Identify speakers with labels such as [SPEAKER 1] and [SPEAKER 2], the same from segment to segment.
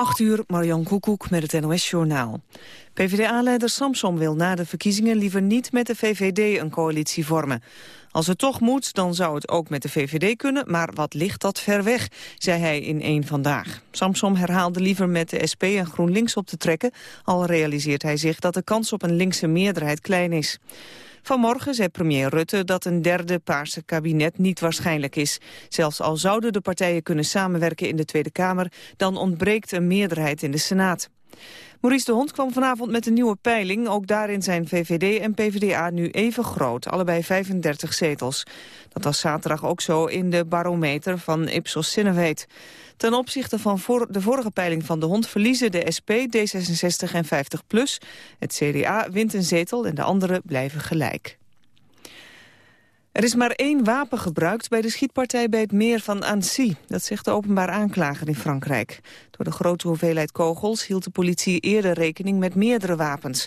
[SPEAKER 1] 8 uur, Marjan Koekoek met het NOS-journaal. PvdA-leider Samson wil na de verkiezingen liever niet met de VVD een coalitie vormen. Als het toch moet, dan zou het ook met de VVD kunnen, maar wat ligt dat ver weg, zei hij in één Vandaag. Samsom herhaalde liever met de SP en GroenLinks op te trekken, al realiseert hij zich dat de kans op een linkse meerderheid klein is. Vanmorgen zei premier Rutte dat een derde paarse kabinet niet waarschijnlijk is. Zelfs al zouden de partijen kunnen samenwerken in de Tweede Kamer... dan ontbreekt een meerderheid in de Senaat. Maurice de Hond kwam vanavond met een nieuwe peiling. Ook daarin zijn VVD en PvdA nu even groot, allebei 35 zetels. Dat was zaterdag ook zo in de barometer van Ipsos Sineweet. Ten opzichte van de vorige peiling van de Hond verliezen de SP, D66 en 50PLUS. Het CDA wint een zetel en de anderen blijven gelijk. Er is maar één wapen gebruikt bij de schietpartij bij het meer van Annecy. Dat zegt de openbaar aanklager in Frankrijk. Door de grote hoeveelheid kogels hield de politie eerder rekening met meerdere wapens.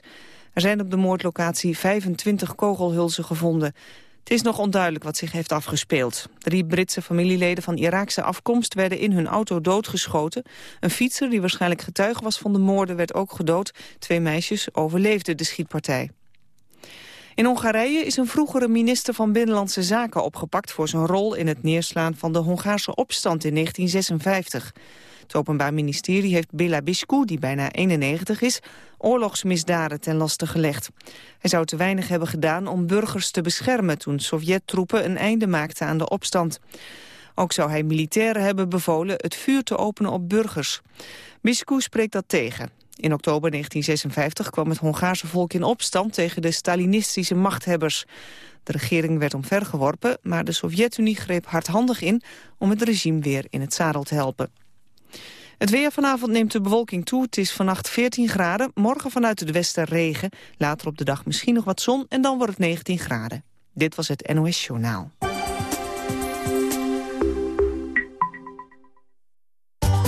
[SPEAKER 1] Er zijn op de moordlocatie 25 kogelhulzen gevonden. Het is nog onduidelijk wat zich heeft afgespeeld. Drie Britse familieleden van Iraakse afkomst werden in hun auto doodgeschoten. Een fietser die waarschijnlijk getuige was van de moorden werd ook gedood. Twee meisjes overleefden de schietpartij. In Hongarije is een vroegere minister van Binnenlandse Zaken opgepakt... voor zijn rol in het neerslaan van de Hongaarse opstand in 1956. Het Openbaar Ministerie heeft Bela Biscu, die bijna 91 is... oorlogsmisdaden ten laste gelegd. Hij zou te weinig hebben gedaan om burgers te beschermen... toen Sovjet-troepen een einde maakten aan de opstand. Ook zou hij militairen hebben bevolen het vuur te openen op burgers. Biscu spreekt dat tegen. In oktober 1956 kwam het Hongaarse volk in opstand tegen de Stalinistische machthebbers. De regering werd omvergeworpen, maar de Sovjet-Unie greep hardhandig in om het regime weer in het zadel te helpen. Het weer vanavond neemt de bewolking toe. Het is vannacht 14 graden. Morgen vanuit het westen regen. Later op de dag misschien nog wat zon en dan wordt het 19 graden. Dit was het NOS Journaal.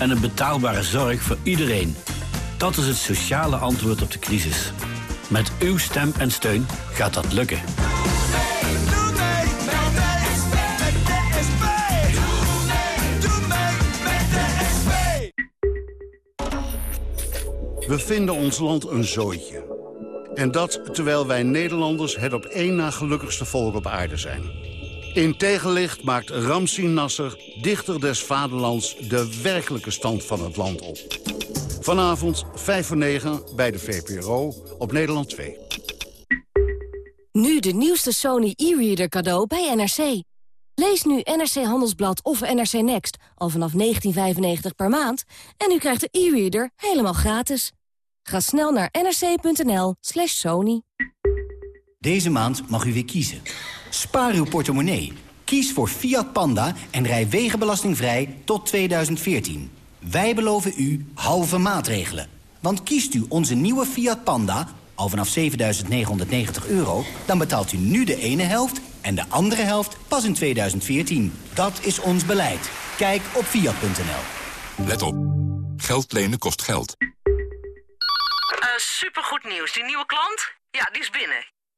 [SPEAKER 2] en een betaalbare zorg voor iedereen. Dat is het sociale antwoord op de crisis. Met uw stem en steun gaat dat lukken.
[SPEAKER 3] We vinden ons land een zooitje. En dat terwijl wij Nederlanders het op één na gelukkigste volk op aarde zijn. In tegenlicht maakt Ramsin Nasser, dichter des vaderlands... de werkelijke stand van het land op. Vanavond 5 voor 9 bij de VPRO op Nederland 2.
[SPEAKER 4] Nu de nieuwste Sony e-reader cadeau bij NRC. Lees nu NRC Handelsblad of NRC Next al vanaf 19,95 per maand... en u krijgt de e-reader helemaal gratis. Ga snel naar nrc.nl slash sony.
[SPEAKER 5] Deze maand mag u weer kiezen. Spaar uw portemonnee. Kies voor Fiat Panda en rij wegenbelastingvrij tot 2014. Wij beloven u halve maatregelen. Want kiest u onze nieuwe Fiat Panda, al vanaf 7.990 euro... dan betaalt u nu de ene helft en de andere helft pas in 2014. Dat is ons beleid. Kijk op fiat.nl.
[SPEAKER 6] Let op. Geld lenen kost geld.
[SPEAKER 7] Uh, supergoed nieuws. Die nieuwe klant? Ja, die is binnen.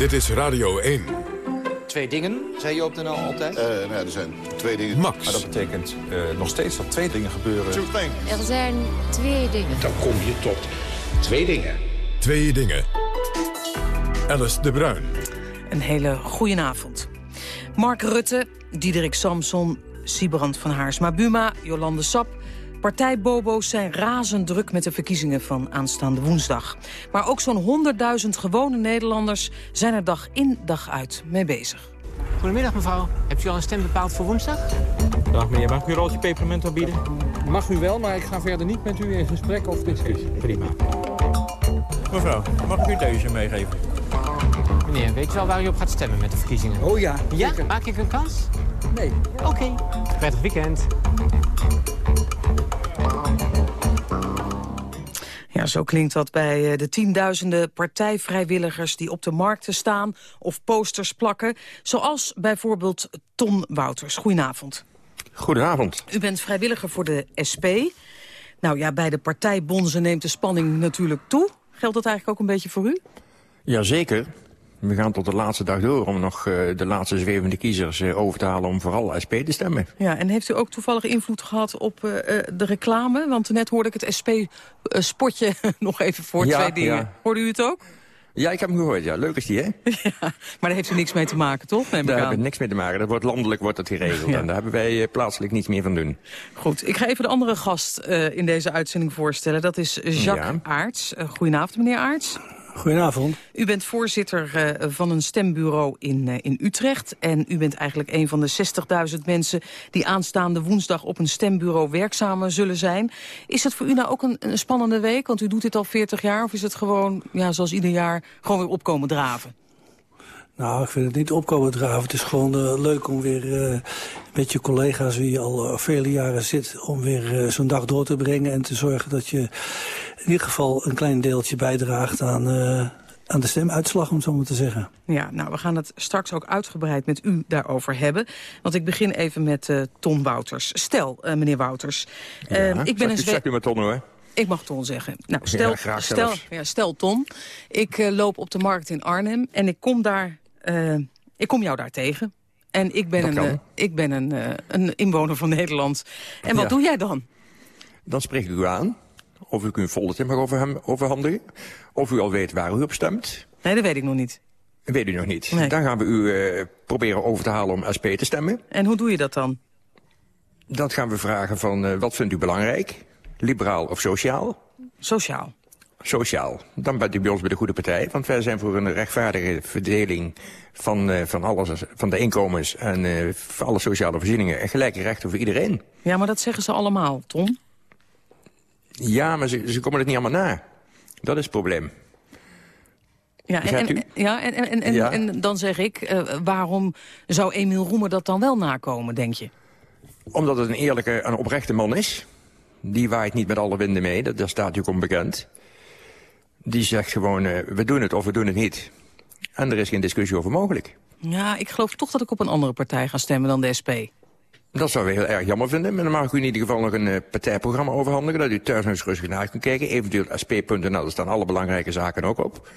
[SPEAKER 6] Dit is Radio 1.
[SPEAKER 8] Twee dingen, zei je op de NL altijd?
[SPEAKER 9] Uh, nou, er zijn twee dingen.
[SPEAKER 6] Max.
[SPEAKER 8] Maar dat betekent uh, nog steeds dat twee dingen gebeuren.
[SPEAKER 10] Er zijn twee dingen.
[SPEAKER 11] Dan kom je tot twee dingen.
[SPEAKER 6] Twee dingen. Alice de Bruin.
[SPEAKER 1] Een hele goede avond. Mark Rutte, Diederik Samson, Sibrand van Haarsma-Buma, Jolande Sap...
[SPEAKER 9] Partijbobo's zijn razend druk met de verkiezingen van aanstaande woensdag. Maar ook zo'n 100.000 gewone Nederlanders zijn er dag in dag uit mee bezig.
[SPEAKER 12] Goedemiddag mevrouw. Hebt u al een stem bepaald voor woensdag?
[SPEAKER 13] Dag meneer, mag ik u een roodje pepermunt aanbieden? Mag u wel, maar ik ga verder niet met u in gesprek of discussie. Prima. Mevrouw, mag ik u deze meegeven?
[SPEAKER 12] Meneer, weet u wel waar u op gaat stemmen met de verkiezingen?
[SPEAKER 13] Oh ja,
[SPEAKER 12] Ja? Maak ik een kans?
[SPEAKER 13] Nee.
[SPEAKER 12] Oké. Prettig weekend.
[SPEAKER 9] Ja, zo klinkt dat bij eh, de tienduizenden partijvrijwilligers die op de markten staan of posters plakken. Zoals bijvoorbeeld Ton Wouters. Goedenavond.
[SPEAKER 14] Goedenavond.
[SPEAKER 9] U bent vrijwilliger voor de SP. Nou ja, bij de partijbonzen neemt de spanning natuurlijk toe. Geldt dat eigenlijk ook een beetje voor u?
[SPEAKER 14] Jazeker. We gaan tot de laatste dag door om nog eh, de laatste zwevende kiezers eh, over te halen om vooral SP te stemmen.
[SPEAKER 9] Ja, en heeft u ook toevallig invloed gehad op eh, de reclame? Want net hoorde ik het SP-spotje nog even voor
[SPEAKER 14] Ja,
[SPEAKER 9] twee dingen.
[SPEAKER 14] ja.
[SPEAKER 9] Hoorde u het ook?
[SPEAKER 14] Ja, ik heb hem gehoord. Ja, leuk is die, hè?
[SPEAKER 9] Maar daar heeft u niks mee te maken, toch? Neem
[SPEAKER 14] Daar hebben we niks mee te maken. Dat wordt landelijk wordt dat geregeld.
[SPEAKER 9] Ja.
[SPEAKER 14] En daar hebben wij plaatselijk niets meer van doen.
[SPEAKER 9] Goed, ik ga even de andere gast in deze uitzending voorstellen. Dat is Jacques
[SPEAKER 14] Ja.
[SPEAKER 9] Aarts. Goedenavond, meneer Aarts.
[SPEAKER 15] Goedenavond.
[SPEAKER 9] U bent voorzitter eh, van een stembureau in, eh, in Utrecht. En u bent eigenlijk een van de 60.000 mensen... die aanstaande woensdag op een stembureau werkzaam zullen zijn. Is het voor u nou ook een, een spannende week? Want u doet dit al 40 jaar. Of is het gewoon, ja, zoals ieder jaar, gewoon weer opkomen draven?
[SPEAKER 15] Nou, ik vind het niet opkomen draven. Het is gewoon eh, leuk om weer eh, met je collega's, wie je al eh, vele jaren zit... om weer eh, zo'n dag door te brengen en te zorgen dat je in ieder geval een klein deeltje bijdraagt aan, eh, aan de stemuitslag, om het zo maar te zeggen.
[SPEAKER 9] Ja, nou, we gaan het straks ook uitgebreid met u daarover hebben. Want ik begin even met eh Ton Wouters. Stel, eh, meneer Wouters,
[SPEAKER 14] Ja,
[SPEAKER 9] ik ben een
[SPEAKER 14] zegt u maar Ton, hoor.
[SPEAKER 9] Ik mag Ton zeggen. Nou, stel, stel, ja, stel Ton, ik loop op de markt in Arnhem en ik kom, daar, eh, ik kom jou daar tegen. En ik ben,
[SPEAKER 14] Dat
[SPEAKER 9] een, eh, ik ben een, eh, een inwoner van Nederland. En wat
[SPEAKER 14] Ja.
[SPEAKER 9] doe jij dan?
[SPEAKER 14] Dan spreek ik u aan. Of ik u een foldertje mag over hem overhandigen. Of u al weet waar u op stemt.
[SPEAKER 9] Nee, dat weet ik nog niet.
[SPEAKER 14] Weet u nog niet.
[SPEAKER 9] Nee.
[SPEAKER 14] Dan gaan we u proberen over te halen om SP te stemmen.
[SPEAKER 9] En hoe doe je dat dan?
[SPEAKER 14] Dat gaan we vragen van wat vindt u belangrijk? Liberaal of sociaal?
[SPEAKER 9] Sociaal.
[SPEAKER 14] Sociaal. Dan bent u bij ons bij de goede partij. Want wij zijn voor een rechtvaardige verdeling van, eh, van, alles, van de inkomens... en eh, van alle sociale voorzieningen en gelijke rechten voor iedereen.
[SPEAKER 9] Ja, maar dat zeggen ze allemaal, Ton.
[SPEAKER 14] Ja, maar ze, ze komen het niet allemaal na. Dat is het probleem.
[SPEAKER 9] Ja, en, ja, en, en, en,
[SPEAKER 14] Ja.
[SPEAKER 9] en dan zeg ik, eh, waarom zou Emiel Roemer dat dan wel nakomen, denk je?
[SPEAKER 14] Omdat het een eerlijke en oprechte man is. Die waait niet met alle winden mee, dat, dat staat natuurlijk onbekend. Die zegt gewoon, eh, we doen het of we doen het niet. En er is geen discussie over mogelijk.
[SPEAKER 9] Ja, ik geloof toch dat ik op een andere partij ga stemmen dan de SP.
[SPEAKER 14] Dat zouden we heel erg jammer vinden. Maar dan mag u in ieder geval nog een eh, partijprogramma overhandigen... dat u thuis nog eens rustig naar kunt kijken. Eventueel sp.nl, daar staan alle belangrijke zaken ook op.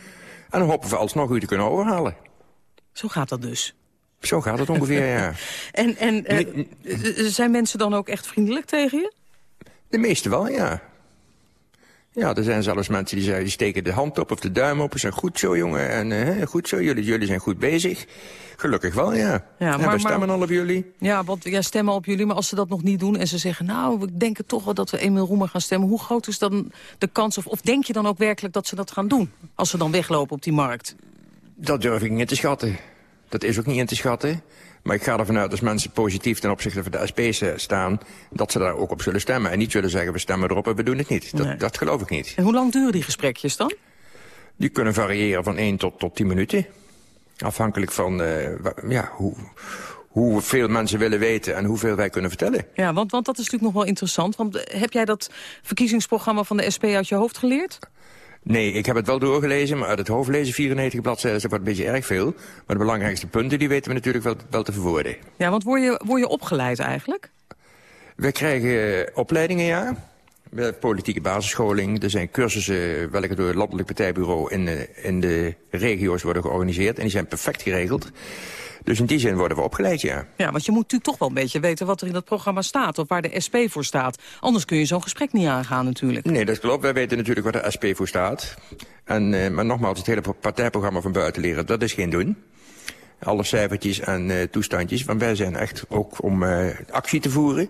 [SPEAKER 14] En dan hopen we alsnog u te kunnen overhalen.
[SPEAKER 9] Zo gaat dat dus.
[SPEAKER 14] Zo gaat het ongeveer, ja.
[SPEAKER 9] En, en eh, zijn mensen dan ook echt vriendelijk tegen je?
[SPEAKER 14] De meeste wel, ja. Ja, er zijn zelfs mensen die zeggen, die steken de hand op of de duim op. Ze zeggen, goed zo jongen, en eh, goed zo, jullie, jullie zijn goed bezig. Gelukkig wel, ja.
[SPEAKER 9] Ja,
[SPEAKER 14] en
[SPEAKER 9] maar-
[SPEAKER 14] we stemmen
[SPEAKER 9] maar-
[SPEAKER 14] al op jullie.
[SPEAKER 9] Ja, want jij stemmen op jullie, maar als ze dat nog niet doen... en ze zeggen, nou, we denken toch wel dat we Emiel Roemer gaan stemmen... hoe groot is dan de kans, of, of denk je dan ook werkelijk dat ze dat gaan doen... als ze dan weglopen op die markt?
[SPEAKER 14] Dat durf ik niet in te schatten. Dat is ook niet in te schatten. Maar ik ga ervan uit als mensen positief ten opzichte van de SP staan... dat ze daar ook op zullen stemmen. En niet zullen zeggen, we stemmen erop en we doen het niet. Dat,
[SPEAKER 9] Nee.
[SPEAKER 14] dat geloof ik niet.
[SPEAKER 9] En hoe lang duren die gesprekjes dan?
[SPEAKER 14] Die kunnen variëren van 1 tot, tot 10 minuten. Afhankelijk van eh, ja, hoe, hoeveel mensen willen weten en hoeveel wij kunnen vertellen.
[SPEAKER 9] Ja, want, want dat is natuurlijk nog wel interessant. Want eh, heb jij dat verkiezingsprogramma van de SP uit je hoofd geleerd?
[SPEAKER 14] Nee, ik heb het wel doorgelezen, maar uit het hoofd lezen 94 bladzijden is ook wat een beetje erg veel. Maar de belangrijkste punten die weten we natuurlijk wel, wel te verwoorden.
[SPEAKER 9] Ja, want word je, word je opgeleid eigenlijk?
[SPEAKER 14] We krijgen eh, opleidingen, ja. We hebben politieke basisscholing. Er zijn cursussen welke door het Landelijk Partijbureau in, eh, in de regio's worden georganiseerd. En die zijn perfect geregeld. Dus in die zin worden we opgeleid, ja.
[SPEAKER 9] Ja, want je moet natuurlijk toch wel een beetje weten wat er in dat programma staat... of waar de SP voor staat. Anders kun je zo'n gesprek niet aangaan natuurlijk.
[SPEAKER 14] Nee, dat klopt. Wij weten natuurlijk waar de SP voor staat. En, eh, maar nogmaals, het hele partijprogramma van buiten leren, dat is geen doen. Alle cijfertjes en eh, toestandjes. Want wij zijn echt ook om eh, actie te voeren.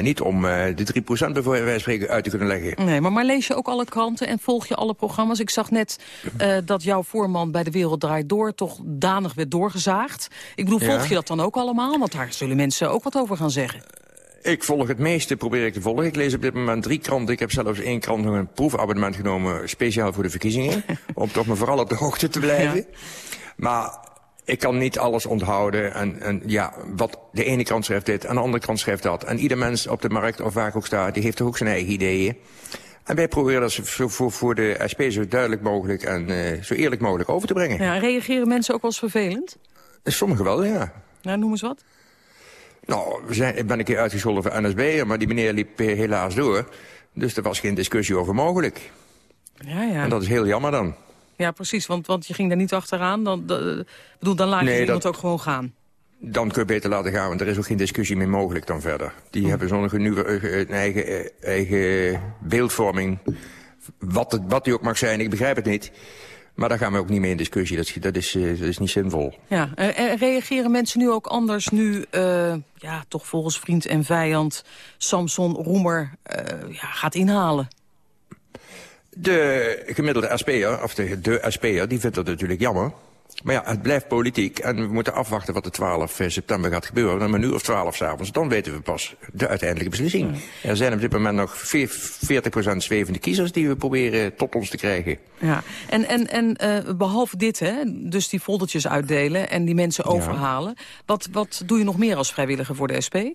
[SPEAKER 14] Niet om uh, de 3% bij wijze van spreken uit te kunnen leggen.
[SPEAKER 9] Nee, maar, maar lees je ook alle kranten en volg je alle programma's? Ik zag net uh, dat jouw voorman bij De Wereld Draait Door toch danig werd doorgezaagd. Ik bedoel, volg je dat dan ook allemaal? Want daar zullen mensen ook wat over gaan zeggen.
[SPEAKER 14] Ik volg het meeste, probeer ik te volgen. Ik lees op dit moment drie kranten. Ik heb zelfs één krant nog een proefabonnement genomen... speciaal voor de verkiezingen. om toch maar vooral op de hoogte te blijven. Ja. Maar ik kan niet alles onthouden. En, en ja, wat de ene krant schrijft dit en de andere krant schrijft dat. En ieder mens op de markt of waar ik ook sta, die heeft toch ook zijn eigen ideeën. En wij proberen dat voor, voor, voor de SP zo duidelijk mogelijk en uh, zo eerlijk mogelijk over te brengen.
[SPEAKER 9] Ja, reageren mensen ook wel eens vervelend?
[SPEAKER 14] Sommigen wel, ja.
[SPEAKER 9] Nou, noem eens wat.
[SPEAKER 14] Nou, we zijn, ik ben een keer uitgescholden voor NSB, maar die meneer liep helaas door. Dus er was geen discussie over mogelijk.
[SPEAKER 9] Ja, ja.
[SPEAKER 14] En dat is heel jammer dan.
[SPEAKER 9] Ja, precies, want, want je ging daar niet achteraan. Dan, de, bedoel, dan laat je nee, iemand ook gewoon gaan.
[SPEAKER 14] Dan kun je beter laten gaan, want er is ook geen discussie meer mogelijk dan verder. Die oh. hebben zo'n een eigen, eigen beeldvorming. Wat, het, wat die ook mag zijn, ik begrijp het niet. Maar daar gaan we ook niet mee in discussie. Dat, dat, is, dat is niet zinvol.
[SPEAKER 9] Ja, en reageren mensen nu ook anders nu, uh, ja, toch volgens vriend en vijand... Samson Roemer uh, ja, gaat inhalen?
[SPEAKER 14] De gemiddelde SP'er, of de, de SP'er, die vindt dat natuurlijk jammer. Maar ja, het blijft politiek en we moeten afwachten wat de 12 september gaat gebeuren. Dan een uur of 12 s'avonds, dan weten we pas de uiteindelijke beslissing. Er zijn op dit moment nog 40% zwevende kiezers die we proberen tot ons te krijgen.
[SPEAKER 9] Ja, en, en, en uh, behalve dit, hè, dus die foldertjes uitdelen en die mensen overhalen. Ja. Wat, wat doe je nog meer als vrijwilliger voor de SP? Uh,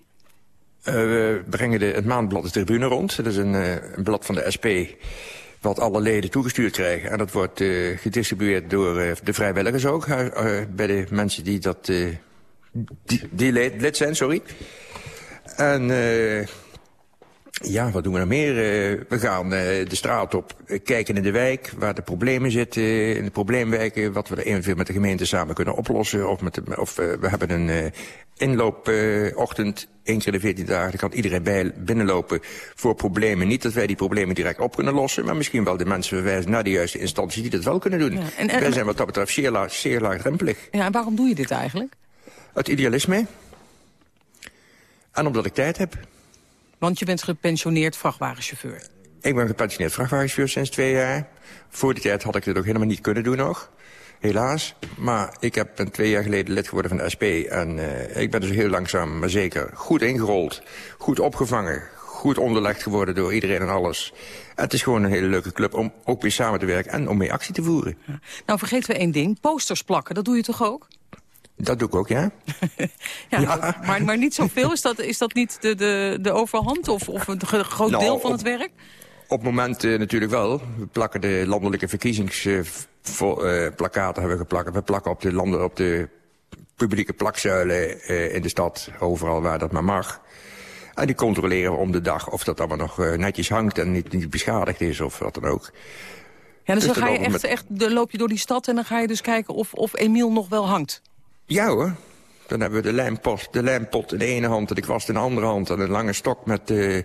[SPEAKER 14] we brengen de, het maandblad de tribune rond. Dat is een, uh, een blad van de SP wat alle leden toegestuurd krijgen. En dat wordt uh, gedistribueerd door uh, de vrijwilligers ook. Uh, bij de mensen die, dat, die, die lid, zijn, sorry. En ja, wat doen we nog meer? we gaan de straat op, kijken in de wijk, waar de problemen zitten. In de probleemwijken, wat we er eventueel met de gemeente samen kunnen oplossen. Of, met de, of we hebben een inloopochtend één keer de 14 dagen, dan kan iedereen bij, binnenlopen voor problemen. Niet dat wij die problemen direct op kunnen lossen, maar misschien wel de mensen verwijzen naar de juiste instanties die dat wel kunnen doen. Ja, en, en, wij zijn wat dat betreft zeer, zeer laagdrempelig.
[SPEAKER 9] Ja, en waarom doe je dit eigenlijk?
[SPEAKER 14] Het idealisme. En omdat ik tijd heb.
[SPEAKER 9] Want je bent gepensioneerd vrachtwagenchauffeur.
[SPEAKER 14] Ik ben gepensioneerd vrachtwagenchauffeur sinds twee jaar. Voor die tijd had ik dit ook helemaal niet kunnen doen nog helaas. Maar ik heb, ben twee jaar geleden lid geworden van de SP. En uh, ik ben dus heel langzaam, maar zeker goed ingerold. Goed opgevangen. Goed onderlegd geworden door iedereen en alles. Het is gewoon een hele leuke club om ook mee samen te werken en om mee actie te voeren. Ja.
[SPEAKER 9] Nou, vergeten we één ding. Posters plakken, dat doe je toch ook?
[SPEAKER 14] Dat doe ik ook, ja.
[SPEAKER 9] ja, ja. Maar, maar niet zoveel? Is dat, is dat niet de, de, de overhand of, of een groot nou, deel van het werk?
[SPEAKER 14] Op het moment uh, natuurlijk wel. We plakken de landelijke verkiezingsplakaten uh, hebben geplakt. We plakken op de, landen, op de publieke plakzuilen uh, in de stad, overal waar dat maar mag. En die controleren we om de dag of dat allemaal nog netjes hangt en niet, niet beschadigd is of wat dan ook.
[SPEAKER 9] Ja, dus, dus dan, ga je echt, met... echt, dan loop je door die stad en dan ga je dus kijken of, of Emiel nog wel hangt.
[SPEAKER 14] Ja hoor, dan hebben we de lijmpot, de lijmpot in de ene hand en de kwast in de andere hand. En een lange stok met, uh,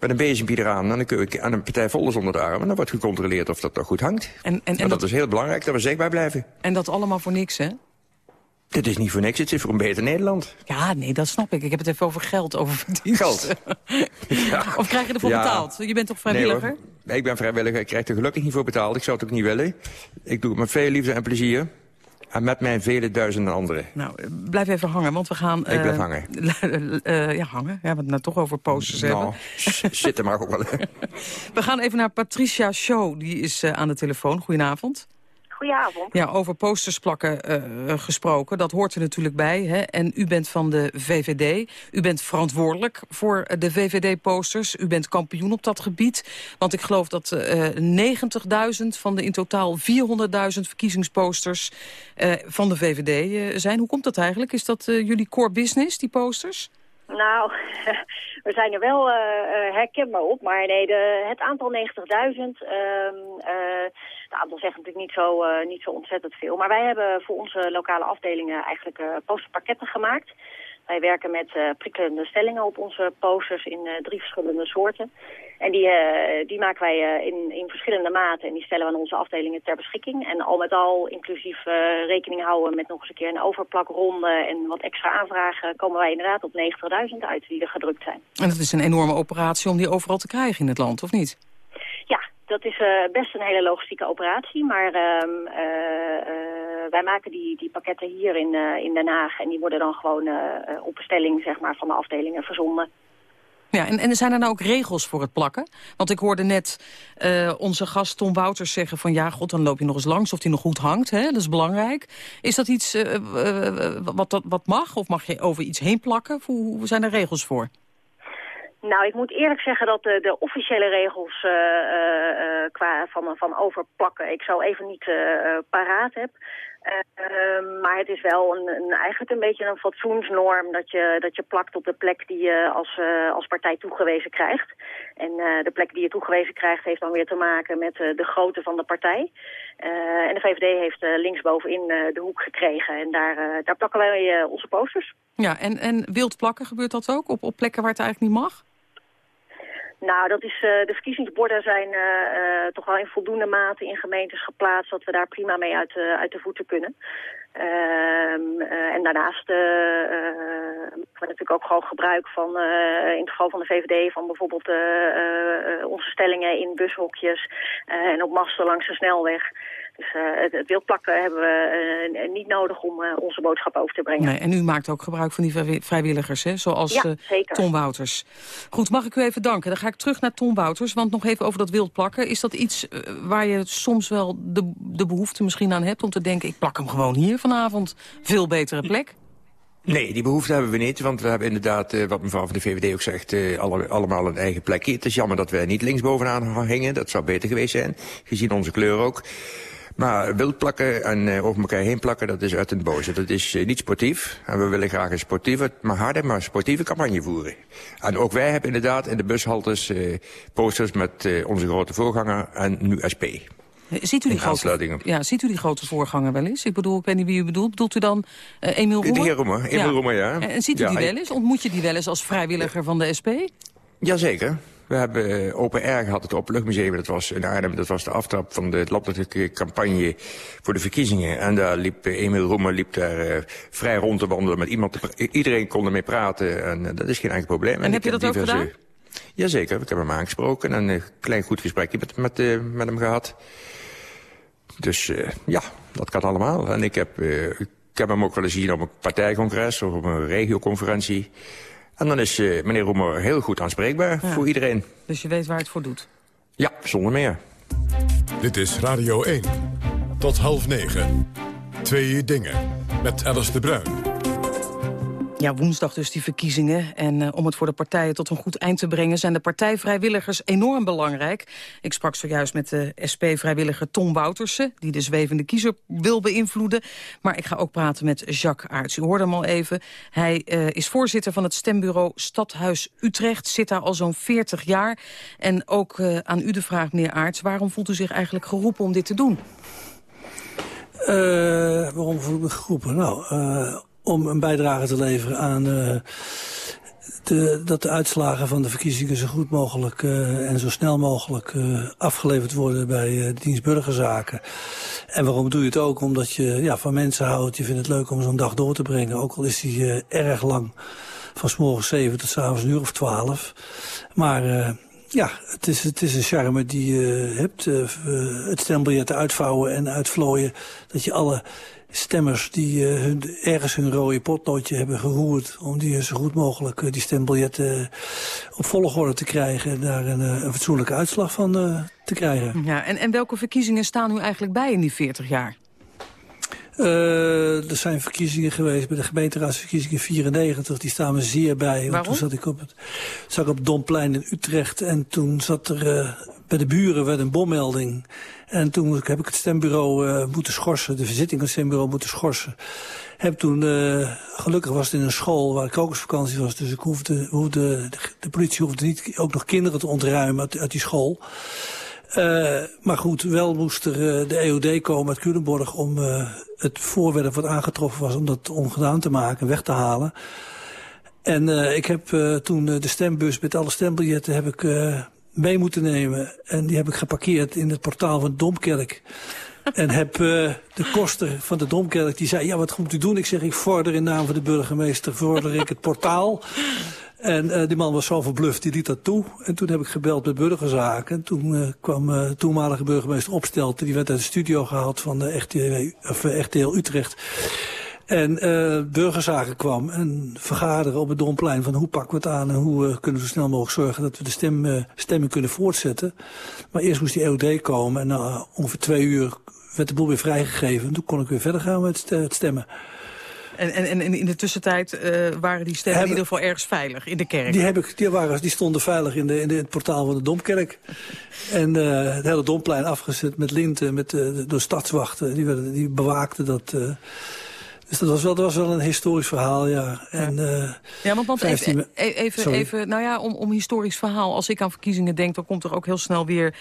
[SPEAKER 14] met een bezempje eraan. En, dan en een partij volle onder de arm. En dan wordt gecontroleerd of dat nog goed hangt. En, en, en, dat, dat, is heel belangrijk, dat we zichtbaar blijven.
[SPEAKER 9] En dat allemaal voor niks, hè?
[SPEAKER 14] Dit is niet voor niks, het is voor een beter Nederland.
[SPEAKER 9] Ja, nee, dat snap ik. Ik heb het even over geld, over verdienst.
[SPEAKER 14] Geld?
[SPEAKER 9] ja. Of krijg je ervoor ja. betaald? Je bent toch vrijwilliger?
[SPEAKER 14] Nee, ik ben vrijwilliger. Ik krijg er gelukkig niet voor betaald. Ik zou het ook niet willen. Ik doe het met veel liefde en plezier. En met mijn vele duizenden anderen.
[SPEAKER 9] Nou, blijf even hangen, want we gaan...
[SPEAKER 14] Ik blijf uh, hangen.
[SPEAKER 9] Uh, ja, hangen. Ja, we hebben het nou toch over posters
[SPEAKER 14] nou,
[SPEAKER 9] hebben.
[SPEAKER 14] zitten maar ook wel.
[SPEAKER 9] we gaan even naar Patricia Show. Die is uh, aan de telefoon. Goedenavond. Ja, over posters plakken uh, gesproken. Dat hoort er natuurlijk bij. Hè? En u bent van de VVD. U bent verantwoordelijk voor de VVD-posters. U bent kampioen op dat gebied. Want ik geloof dat uh, 90.000 van de in totaal 400.000 verkiezingsposters van de VVD zijn. Hoe komt dat eigenlijk? Is dat jullie core business, die posters?
[SPEAKER 16] Nou, we zijn er wel uh, herkenbaar op, maar nee, de, het aantal 90.000, uh, het aantal zegt natuurlijk niet zo, uh, niet zo ontzettend veel. Maar wij hebben voor onze lokale afdelingen eigenlijk posterpakketten gemaakt. Wij werken met uh, prikkelende stellingen op onze posters in drie verschillende soorten. En die, uh, die maken wij in, in verschillende maten en die stellen we aan onze afdelingen ter beschikking. En al met al, inclusief rekening houden met nog eens een keer een overplakronde en wat extra aanvragen, komen wij inderdaad op 90.000 uit die er gedrukt zijn.
[SPEAKER 9] En dat is een enorme operatie om die overal te krijgen in het land, of niet?
[SPEAKER 16] Ja, dat is best een hele logistieke operatie, maar ehm, wij maken die, die pakketten hier in, in Den Haag en die worden dan gewoon op bestelling zeg maar, van de afdelingen verzonden.
[SPEAKER 9] Ja, en, en zijn er nou ook regels voor het plakken? Want ik hoorde net uh, onze gast Tom Wouters zeggen van... ja, god, dan loop je nog eens langs of die nog goed hangt. Hè? Dat is belangrijk. Is dat iets uh, uh, wat, wat mag? Of mag je over iets heen plakken? Hoe, zijn er regels voor?
[SPEAKER 16] Nou, ik moet eerlijk zeggen dat de, de officiële regels qua van, van overplakken... ik zo even niet paraat heb. Uh, maar het is wel een, een, eigenlijk een beetje een fatsoensnorm dat je, dat je plakt op de plek die je als, uh, als partij toegewezen krijgt. En uh, de plek die je toegewezen krijgt heeft dan weer te maken met de grootte van de partij. en de VVD heeft linksbovenin de hoek gekregen en daar, daar plakken wij onze posters.
[SPEAKER 9] Ja, en, en wild plakken gebeurt dat ook op, op plekken waar het eigenlijk niet mag?
[SPEAKER 16] Nou, dat is, uh, de verkiezingsborden zijn uh, uh, toch wel in voldoende mate in gemeentes geplaatst... dat we daar prima mee uit, uit de voeten kunnen. Ehm, en daarnaast maken we natuurlijk ook gewoon gebruik van, in het geval van de VVD... van bijvoorbeeld onze stellingen in bushokjes en op masten langs de snelweg... Dus uh, het, het wildplakken hebben we uh, niet nodig om uh, onze boodschap over te brengen.
[SPEAKER 9] Nee, en u maakt ook gebruik van die vrijwilligers, hè? zoals
[SPEAKER 16] ja,
[SPEAKER 9] Tom Wouters. Goed, mag ik u even danken. Dan ga ik terug naar Tom Wouters, want nog even over dat wildplakken. Is dat iets waar je soms wel de, de behoefte misschien aan hebt om te denken... ik plak hem gewoon hier vanavond, veel betere plek?
[SPEAKER 14] Nee, die behoefte hebben we niet, want we hebben inderdaad, uh, wat mevrouw van de VVD ook zegt, uh, alle, allemaal een eigen plekje. Het is jammer dat we niet linksbovenaan hingen, dat zou beter geweest zijn, gezien onze kleur ook. Maar wild plakken en uh, over elkaar heen plakken, dat is uit het boze. Dat is uh, niet sportief. En we willen graag een sportieve, maar harde, maar sportieve campagne voeren. En ook wij hebben inderdaad in de bushaltes uh, posters met onze grote voorganger en nu SP.
[SPEAKER 9] Ziet u, die grote, ja, ziet u die grote voorganger wel eens? Ik bedoel, ik weet niet wie u bedoelt. Bedoelt u dan uh, Emiel Roemer?
[SPEAKER 14] De heer Roemer, Emiel ja. Roemer, ja.
[SPEAKER 9] En, en ziet u ja, die wel eens? Ontmoet je die wel eens als vrijwilliger van de SP?
[SPEAKER 14] Jazeker. We hebben uh, Open Air gehad, het Openluchtmuseum. Dat was in Arnhem, dat was de aftrap van de landelijke campagne voor de verkiezingen. En daar liep uh, Emil Roemer liep daar uh, vrij rond te wandelen met iemand. Te iedereen kon ermee praten en dat is geen enkel probleem.
[SPEAKER 9] En, en heb je dat diverse... ook gedaan?
[SPEAKER 14] Jazeker, ik heb hem aangesproken en een klein goed gesprekje met, met, met hem gehad. Dus ja, dat kan allemaal. En ik heb, ik heb hem ook wel eens zien op een partijcongres of op een regioconferentie. En dan is uh, meneer Roemer heel goed aanspreekbaar ja. voor iedereen.
[SPEAKER 9] Dus je weet waar het voor doet?
[SPEAKER 14] Ja, zonder meer.
[SPEAKER 6] Dit is Radio 1. Tot half negen. Twee dingen. Met Alice de Bruin.
[SPEAKER 9] Ja, woensdag dus die verkiezingen. En uh, om het voor de partijen tot een goed eind te brengen... zijn de partijvrijwilligers enorm belangrijk. Ik sprak zojuist met de SP-vrijwilliger Tom Woutersen... die de zwevende kiezer wil beïnvloeden. Maar ik ga ook praten met Jacques Aerts. U hoorde hem al even. Hij uh, is voorzitter van het stembureau Stadhuis Utrecht. Zit daar al zo'n 40 jaar. En ook uh, aan u de vraag, meneer Aerts... waarom voelt u zich eigenlijk geroepen om dit te doen?
[SPEAKER 15] waarom voel ik me geroepen? Nou om een bijdrage te leveren aan uh, de, dat de uitslagen van de verkiezingen zo goed mogelijk uh, en zo snel mogelijk uh, afgeleverd worden bij de dienst burgerzaken. En waarom doe je het ook? Omdat je ja, van mensen houdt, je vindt het leuk om zo'n dag door te brengen. Ook al is die erg lang, van s morgens 7 tot avonds een uur of 12. Maar ja, het is, het is een charme die je hebt. het stembiljet uitvouwen en uitvlooien. Dat je alle stemmers die uh, hun, ergens hun rode potloodje hebben geroerd... om die zo goed mogelijk die stembiljetten op volgorde te krijgen... en daar een, een fatsoenlijke uitslag van te krijgen.
[SPEAKER 9] Ja, en, en welke verkiezingen staan u eigenlijk bij in die 40 jaar?
[SPEAKER 15] Er zijn verkiezingen geweest bij de gemeenteraadsverkiezingen 94. Die staan me zeer bij.
[SPEAKER 9] Waarom?
[SPEAKER 15] toen zat ik op het, zat ik op Domplein in Utrecht. En toen zat er bij de buren werd een bommelding. En toen heb ik het stembureau uh, moeten schorsen, de verzitting van het stembureau moeten schorsen. Heb toen, gelukkig was het in een school waar kokosvakantie was, dus ik hoefde, hoefde, de, de politie hoefde niet ook nog kinderen te ontruimen uit, uit die school. Uh, maar goed, wel moest er de EOD komen uit Culemborg om het voorwerp wat aangetroffen was, om dat ongedaan te maken, weg te halen. En ik heb toen de stembus met alle stembiljetten heb ik, mee moeten nemen. En die heb ik geparkeerd in het portaal van Domkerk. en heb de koster van de Domkerk, die zei, ja wat moet u doen? Ik zeg, ik vorder in naam van de burgemeester, vorder ik het portaal. En uh, die man was zo verbluft, die liet dat toe. En toen heb ik gebeld met burgerzaken. En toen uh, kwam uh, toenmalige burgemeester Opstelten. Die werd uit de studio gehaald van de RTL, of, RTL Utrecht. En burgerzaken kwam en vergaderen op het Domplein van hoe pakken we het aan... en hoe kunnen we zo snel mogelijk zorgen dat we de stem, stemming kunnen voortzetten. Maar eerst moest die EOD komen en na ongeveer twee uur werd de boel weer vrijgegeven. En toen kon ik weer verder gaan met het stemmen.
[SPEAKER 9] En, en, en in de tussituid uh, waren die stemmen in ieder geval ergens veilig in de kerk?
[SPEAKER 15] Die, heb ik, die, waren, die stonden veilig in, de, in, de, in het portaal van de Domkerk. En uh, het hele Domplein afgezet met linten, met, uh, door stadswachten. Die, werden, die bewaakten dat... Dus dat was wel, dat was wel een historisch verhaal, ja. En,
[SPEAKER 9] ja. ja, want, want 15... even, e- even, even, nou ja, om, om historisch verhaal. Als ik aan verkiezingen denk, dan komt er ook heel snel weer uh,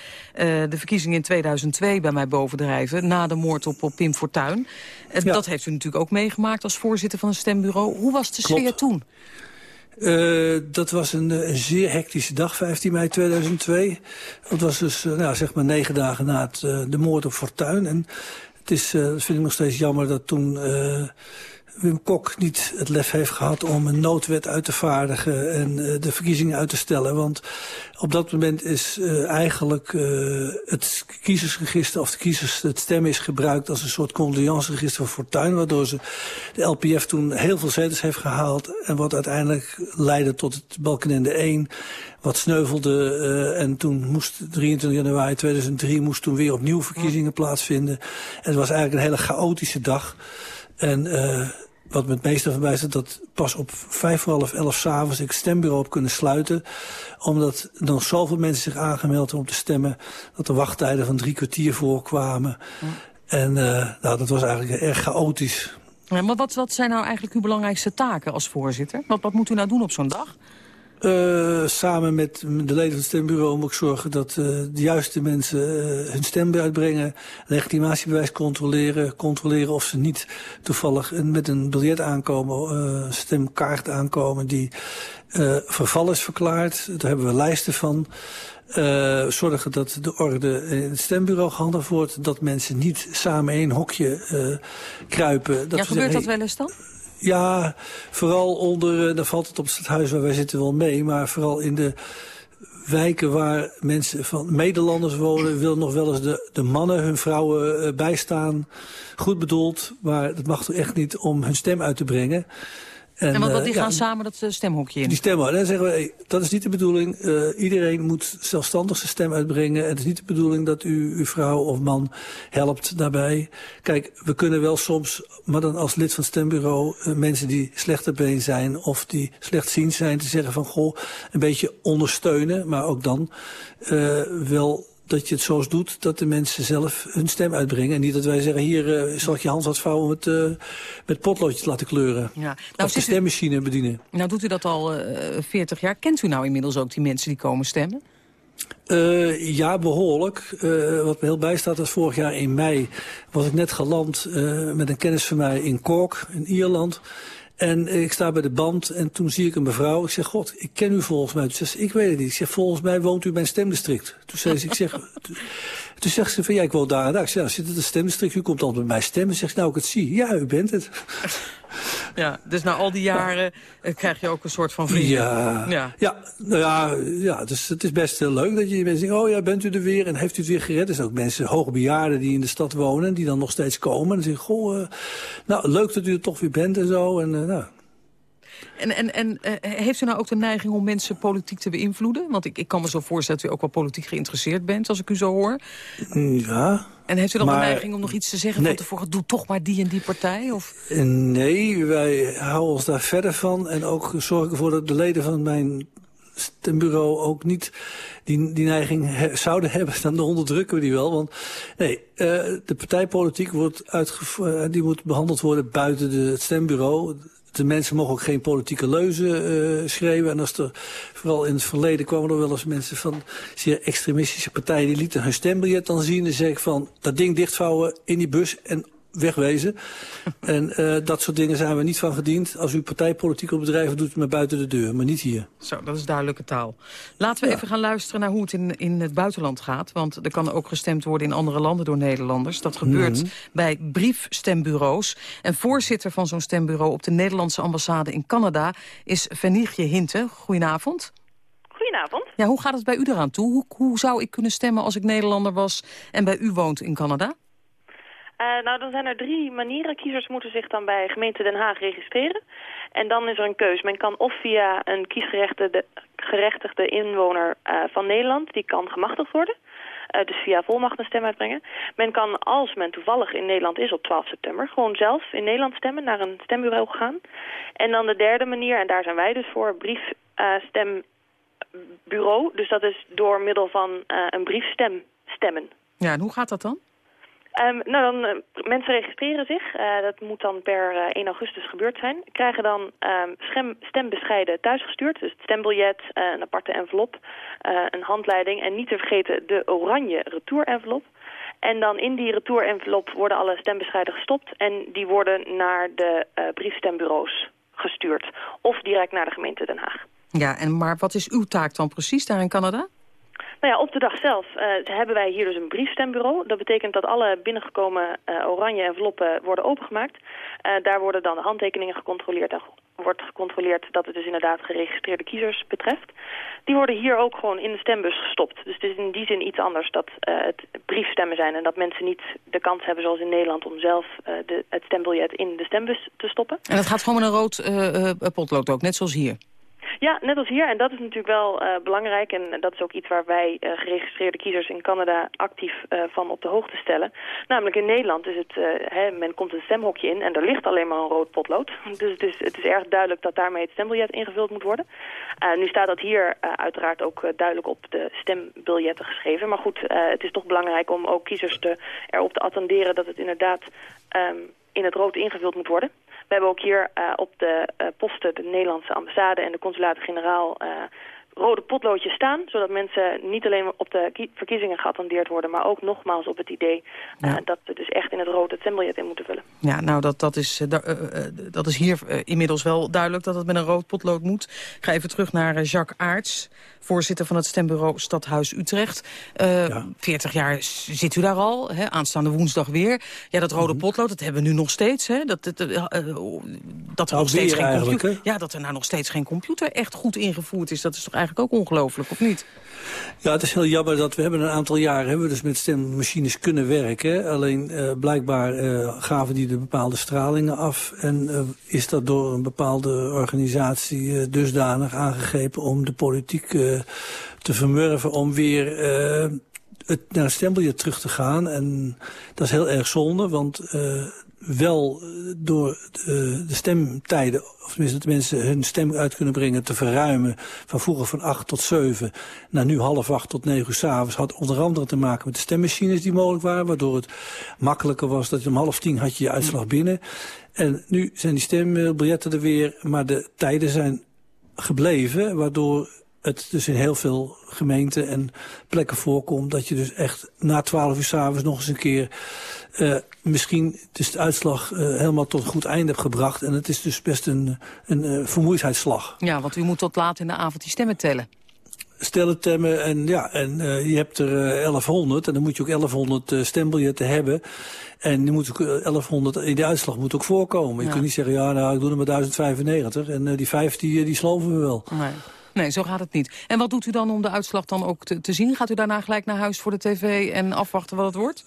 [SPEAKER 9] de verkiezingen in 2002 bij mij bovendrijven. Na de moord op, op Pim Fortuyn. Uh, ja. Dat heeft u natuurlijk ook meegemaakt als voorzitter van een stembureau. Hoe was de sfeer
[SPEAKER 15] Klopt.
[SPEAKER 9] toen?
[SPEAKER 15] Uh, dat was een, een, zeer hectische dag, 15 mei 2002. Dat was dus, uh, nou, zeg maar negen dagen na het, uh, de moord op Fortuyn. En het is, dat vind ik nog steeds jammer dat toen uh, Wim Kok niet het lef heeft gehad om een noodwet uit te vaardigen en uh, de verkiezingen uit te stellen. Want op dat moment is uh, eigenlijk uh, het kiezersregister of de kiezers, het stemmen is gebruikt als een soort condoleanceregister voor Fortuyn. Waardoor ze de LPF toen heel veel zetels heeft gehaald en wat uiteindelijk leidde tot het Balkenende 1 wat sneuvelde. En toen moest 23 januari 2003 moest toen weer opnieuw verkiezingen plaatsvinden. En het was eigenlijk een hele chaotische dag. En uh, wat me het meeste is dat pas op vijf voor half elf s'avonds ik het stembureau heb kunnen sluiten. Omdat nog zoveel mensen zich aangemeld hebben om te stemmen. Dat er wachttijden van drie kwartier voorkwamen. Ja. En uh, nou, dat was eigenlijk erg chaotisch.
[SPEAKER 9] Ja, maar wat, wat zijn nou eigenlijk uw belangrijkste taken als voorzitter? Wat, wat moet u nou doen op zo'n dag?
[SPEAKER 15] Uh, samen met de leden van het stembureau moet ik zorgen dat uh, de juiste mensen uh, hun stem uitbrengen. Legitimatiebewijs controleren. Controleren of ze niet toevallig met een biljet aankomen, stemkaart aankomen die verval is verklaard. Daar hebben we lijsten van. Uh, zorgen dat de orde in het stembureau gehandeld wordt. Dat mensen niet samen in een hokje uh, kruipen.
[SPEAKER 9] Dat ja, gebeurt zeggen, dat wel eens dan?
[SPEAKER 15] Ja, vooral onder, dan valt het op het stadhuis waar wij zitten wel mee, maar vooral in de wijken waar mensen van Nederlanders wonen, wil nog wel eens de, de mannen hun vrouwen uh, bijstaan. Goed bedoeld, maar dat mag toch echt niet om hun stem uit te brengen.
[SPEAKER 9] En, en want, want die gaan ja, samen dat stemhokje in?
[SPEAKER 15] Die stemmen. En dan zeggen we, hey, dat is niet de bedoeling. Uh, iedereen moet zelfstandig zijn stem uitbrengen. En het is niet de bedoeling dat u uw vrouw of man helpt daarbij. Kijk, we kunnen wel soms, maar dan als lid van het stembureau... Uh, mensen die been zijn of die slechtziend zijn... te zeggen van, goh, een beetje ondersteunen. Maar ook dan uh, wel dat je het zo doet dat de mensen zelf hun stem uitbrengen. En niet dat wij zeggen, hier uh, zal ik je hand wat vouwen met, uh, met potloodjes laten kleuren. Ja. Nou, of de stemmachine bedienen.
[SPEAKER 9] Nou doet u dat al uh, 40 jaar. Kent u nou inmiddels ook die mensen die komen stemmen?
[SPEAKER 15] Uh, ja, behoorlijk. Uh, wat me heel bijstaat is vorig jaar in mei was ik net geland uh, met een kennis van mij in Cork, in Ierland. En ik sta bij de band en toen zie ik een mevrouw. Ik zeg, god, ik ken u volgens mij. Toen zegt ze, ik weet het niet. Ik zeg, volgens mij woont u bij een stemdistrict. Toen zei ze, ik zeg, toen zegt ze van, ja, ik woon daar en daar. Ik zeg, ja, zit het een stemdistrict? U komt altijd bij mij stemmen. Zegt, nou, ik het zie. Ja, u bent het.
[SPEAKER 9] Ja, dus na al die jaren ja. krijg je ook een soort van vrienden.
[SPEAKER 15] Ja, ja. ja nou ja, ja dus het is best heel leuk dat je mensen denkt, oh ja, bent u er weer en heeft u het weer gered. Er zijn ook mensen, hoogbejaarden die in de stad wonen, die dan nog steeds komen. En zeggen, goh, uh, nou, leuk dat u er toch weer bent en zo. En, uh, nou,
[SPEAKER 9] en, en, en uh, heeft u nou ook de neiging om mensen politiek te beïnvloeden? Want ik, ik kan me zo voorstellen dat u ook wel politiek geïnteresseerd bent, als ik u zo hoor.
[SPEAKER 15] Ja.
[SPEAKER 9] En heeft u dan maar, de neiging om nog iets te zeggen nee. van tevoren... doe toch maar die en die partij? Of?
[SPEAKER 15] Nee, wij houden ons daar verder van. En ook zorgen ervoor dat de leden van mijn stembureau ook niet die, die neiging he, zouden hebben, dan onderdrukken we die wel. Want nee, uh, de partijpolitiek wordt uitgevoerd, die moet behandeld worden buiten de, het stembureau de mensen mogen ook geen politieke leuzen uh, schreeuwen. En als er, vooral in het verleden kwamen er wel eens mensen van zeer extremistische partijen... die lieten hun stembiljet dan zien en zeggen van... dat ding dichtvouwen in die bus en wegwezen. en uh, dat soort dingen zijn we niet van gediend. Als u partijpolitieke bedrijven doet, maar buiten de deur, maar niet hier.
[SPEAKER 9] Zo, dat is duidelijke taal. Laten we ja. even gaan luisteren naar hoe het in, in het buitenland gaat. Want er kan ook gestemd worden in andere landen door Nederlanders. Dat gebeurt mm -hmm. bij briefstembureaus. En voorzitter van zo'n stembureau op de Nederlandse ambassade in Canada... is Veniegje Hinte. Goedenavond.
[SPEAKER 17] Goedenavond.
[SPEAKER 9] Ja, hoe gaat het bij u eraan toe? Hoe, hoe zou ik kunnen stemmen als ik Nederlander was en bij u woont in Canada?
[SPEAKER 17] Uh, nou, dan zijn er drie manieren. Kiezers moeten zich dan bij gemeente Den Haag registreren. En dan is er een keus. Men kan of via een kiesgerechtigde inwoner uh, van Nederland, die kan gemachtigd worden. Uh, dus via volmacht een stem uitbrengen. Men kan, als men toevallig in Nederland is op 12 september... gewoon zelf in Nederland stemmen, naar een stembureau gaan. En dan de derde manier, en daar zijn wij dus voor... briefstembureau. dus dat is door middel van een briefstem stemmen.
[SPEAKER 9] Ja, en hoe gaat dat dan?
[SPEAKER 17] Um, nou, dan, uh, mensen registreren zich. Uh, dat moet dan per uh, 1 augustus gebeurd zijn. Krijgen dan stem, stembescheiden thuisgestuurd. Dus het stembiljet, een aparte envelop, een handleiding. En niet te vergeten de oranje retour-envelop. En dan in die retour-envelop worden alle stembescheiden gestopt. En die worden naar de briefstembureaus gestuurd. Of direct naar de gemeente Den Haag.
[SPEAKER 9] Ja, en maar wat is uw taak dan precies daar in Canada?
[SPEAKER 17] Nou ja, op de dag zelf uh, hebben wij hier dus een briefstembureau. Dat betekent dat alle binnengekomen uh, oranje enveloppen worden opengemaakt. Uh, daar worden dan de handtekeningen gecontroleerd en wordt gecontroleerd dat het dus inderdaad geregistreerde kiezers betreft. Die worden hier ook gewoon in de stembus gestopt. Dus het is in die zin iets anders dat het briefstemmen zijn... en dat mensen niet de kans hebben zoals in Nederland om zelf de, het stembiljet in de stembus te stoppen.
[SPEAKER 9] En dat gaat gewoon met een rood potlood ook, net zoals hier?
[SPEAKER 17] Ja, net als hier. En dat is natuurlijk wel uh, belangrijk. En dat is ook iets waar wij uh, geregistreerde kiezers in Canada actief uh, van op de hoogte stellen. Namelijk in Nederland is het, men komt een stemhokje in en er ligt alleen maar een rood potlood. Dus het is, het is erg duidelijk dat daarmee het stembiljet ingevuld moet worden. nu staat dat hier uiteraard ook duidelijk op de stembiljetten geschreven. Maar goed, het is toch belangrijk om ook kiezers te, erop te attenderen dat het inderdaad um, in het rood ingevuld moet worden. We hebben ook hier uh, op de uh, posten de Nederlandse ambassade en de consulaten-generaal uh, rode potloodjes staan. Zodat mensen niet alleen op de verkiezingen geattendeerd worden... maar ook nogmaals op het idee ja. dat ze dus echt in het rood het stembiljet in moeten vullen.
[SPEAKER 9] Ja, nou dat, dat, is, dat is hier inmiddels wel duidelijk dat het met een rood potlood moet. Ik ga even terug naar Jacques Aarts voorzitter van het stembureau Stadhuis Utrecht. Uh, ja. 40 jaar zit u daar al, hè? aanstaande woensdag weer. Ja, dat rode mm -hmm. potlood, dat hebben we nu nog steeds. Hè? Dat, dat, uh, dat, er nog steeds geen computer, ja, dat er nou nog steeds geen computer echt goed ingevoerd is. Dat is toch eigenlijk ook ongelooflijk, of niet?
[SPEAKER 15] Ja, het is heel jammer dat we hebben een aantal jaren hebben we dus met stemmachines kunnen werken. Alleen uh, blijkbaar uh, gaven die de bepaalde stralingen af. En uh, is dat door een bepaalde organisatie dusdanig aangegrepen om de politiek te vermurven om weer naar het terug te gaan. En dat is heel erg zonde, want wel door de, de, stemtijden, of tenminste dat mensen hun stem uit kunnen brengen, te verruimen van vroeger van 8 tot 7 naar nu half 8 tot 9 uur s'avonds, had onder andere te maken met de stemmachines die mogelijk waren, waardoor het makkelijker was dat je om half tien had je je uitslag binnen. En nu zijn die stembiljetten er weer, maar de tijden zijn gebleven, waardoor het dus in heel veel gemeenten en plekken voorkomt... dat je dus echt na 12 uur s'avonds nog eens een keer... Uh, misschien dus de uitslag uh, helemaal tot een goed einde hebt gebracht. En het is dus best een, een uh, vermoeidheidsslag.
[SPEAKER 9] Ja, want u moet tot laat in de avond die stemmen tellen.
[SPEAKER 15] Stellen temmen en ja, en je hebt er 1100 en dan moet je ook 1100 stembiljetten hebben. En die moet ook 1100 in de uitslag moet ook voorkomen. Ja. Je kunt niet zeggen, ja nou ik doe er maar 1095 en die vijf die, die sloven we wel.
[SPEAKER 9] Nee. Nee, zo gaat het niet. En wat doet u dan om de uitslag dan ook te, te zien? Gaat u daarna gelijk naar huis voor de tv en afwachten wat het wordt?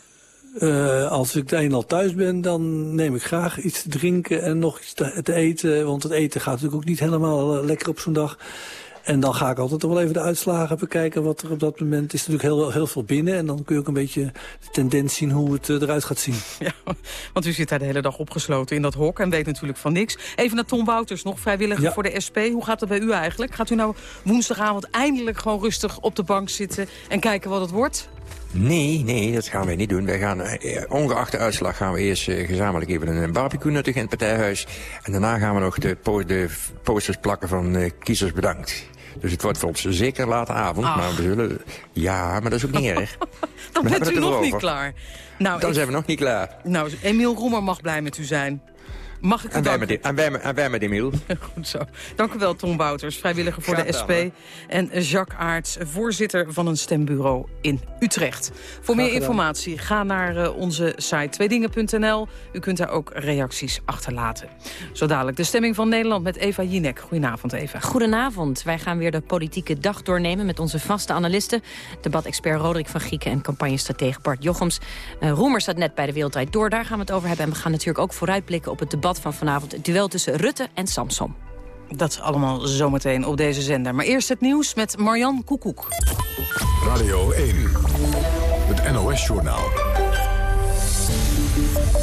[SPEAKER 15] Uh, als ik eenmaal thuis ben, dan neem ik graag iets te drinken en nog iets te, te eten. Want het eten gaat natuurlijk ook niet helemaal lekker op zo'n dag. En dan ga ik altijd wel even de uitslagen bekijken wat er op dat moment is. natuurlijk heel, heel veel binnen en dan kun je ook een beetje de tendens zien hoe het uh, eruit gaat zien.
[SPEAKER 9] Ja, want u zit daar de hele dag opgesloten in dat hok en weet natuurlijk van niks. Even naar Tom Wouters, nog vrijwilliger ja. voor de SP. Hoe gaat het bij u eigenlijk? Gaat u nou woensdagavond eindelijk gewoon rustig op de bank zitten en kijken wat het wordt?
[SPEAKER 14] Nee, nee, dat gaan wij niet doen. Wij gaan, eh, ongeacht de uitslag, gaan we eerst eh, gezamenlijk even een barbecue nuttigen in het partijhuis. En daarna gaan we nog de, po de posters plakken van uh, kiezers bedankt. Dus het wordt voor ons zeker late avond. Ach. Maar we zullen... Ja, maar dat is ook niet erg.
[SPEAKER 9] Dan bent u nog niet klaar. Nou,
[SPEAKER 14] Dan
[SPEAKER 9] ik-
[SPEAKER 14] zijn we nog niet klaar.
[SPEAKER 9] nou, Emiel Roemer mag blij met u zijn. Mag ik u
[SPEAKER 14] En wij,
[SPEAKER 9] danken?
[SPEAKER 14] met, die- en, wij, wij met Emiel.
[SPEAKER 9] Goed zo. Dank u wel, Tom Wouters, vrijwilliger voor de SP.
[SPEAKER 14] gedaan,
[SPEAKER 9] En Jacques Aarts, voorzitter van een stembureau in Utrecht. Voor meer
[SPEAKER 14] gedaan.
[SPEAKER 9] informatie ga naar eh, onze site tweedingen.nl. U kunt daar ook reacties achterlaten. Zo dadelijk de stemming van Nederland met Eva Jinek. Goedenavond, Eva.
[SPEAKER 18] Goedenavond. Wij gaan weer de politieke dag doornemen met onze vaste analisten. Debatexpert Roderick van Gieken en campagnestratege Bart Jochems. Eh Roemer staat net bij de Wereldrijd Door, daar gaan we het over hebben. En we gaan natuurlijk ook vooruitblikken op het debat van vanavond. Het duel tussen Rutte en Samson.
[SPEAKER 9] Dat is allemaal zometeen op deze zender. Maar eerst het nieuws met Marjan Koekoek.
[SPEAKER 6] Radio 1, het NOS-journaal.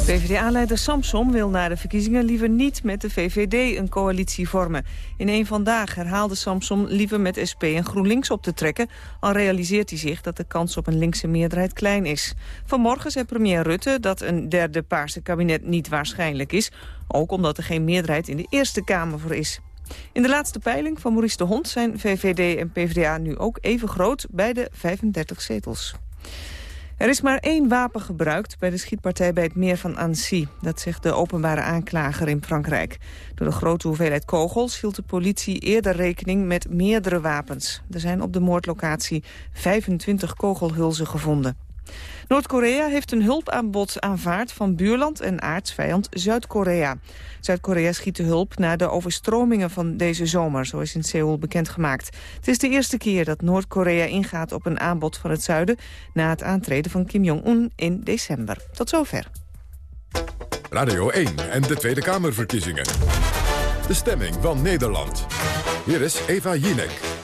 [SPEAKER 1] PvdA-leider Samsom wil na de verkiezingen liever niet met de VVD een coalitie vormen. In een vandaag herhaalde Samsom liever met SP en GroenLinks op te trekken, al realiseert hij zich dat de kans op een linkse meerderheid klein is. Vanmorgen zei premier Rutte dat een derde paarse kabinet niet waarschijnlijk is, ook omdat er geen meerderheid in de Eerste Kamer voor is. In de laatste peiling van Maurice de Hond zijn VVD en PvdA nu ook even groot bij de 35 zetels. Er is maar één wapen gebruikt bij de schietpartij bij het meer van Annecy. Dat zegt de openbare aanklager in Frankrijk. Door de grote hoeveelheid kogels hield de politie eerder rekening met meerdere wapens. Er zijn op de moordlocatie 25 kogelhulzen gevonden. Noord-Korea heeft een hulpaanbod aanvaard van buurland en aardsvijand Zuid-Korea. Zuid-Korea schiet de hulp na de overstromingen van deze zomer, zo is in Seoul bekendgemaakt. Het is de eerste keer dat Noord-Korea ingaat op een aanbod van het zuiden... na het aantreden van Kim Jong-un in december. Tot zover.
[SPEAKER 6] Radio 1 en de Tweede Kamerverkiezingen. De stemming van Nederland. Hier is Eva Jinek.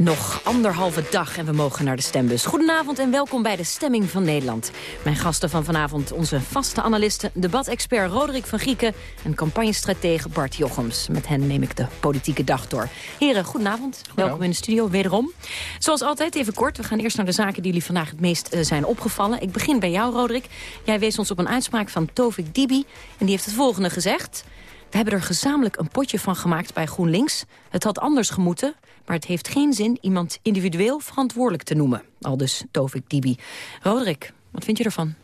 [SPEAKER 18] Nog anderhalve dag en we mogen naar de stembus. Goedenavond en welkom bij de Stemming van Nederland. Mijn gasten van vanavond onze vaste analisten... debatexpert Roderick van Gieken en campagnestratege Bart Jochems. Met hen neem ik de politieke dag door. Heren, goedenavond. Welkom in de studio, wederom. Zoals altijd, even kort. We gaan eerst naar de zaken die jullie vandaag het meest eh, zijn opgevallen. Ik begin bij jou, Roderick. Jij wees ons op een uitspraak van Tovik Dibi. En die heeft het volgende gezegd... We hebben er gezamenlijk een potje van gemaakt bij GroenLinks. Het had anders gemoeten, maar het heeft geen zin iemand individueel verantwoordelijk te noemen. Al dus Tovik Dibi. Roderick, wat vind je ervan?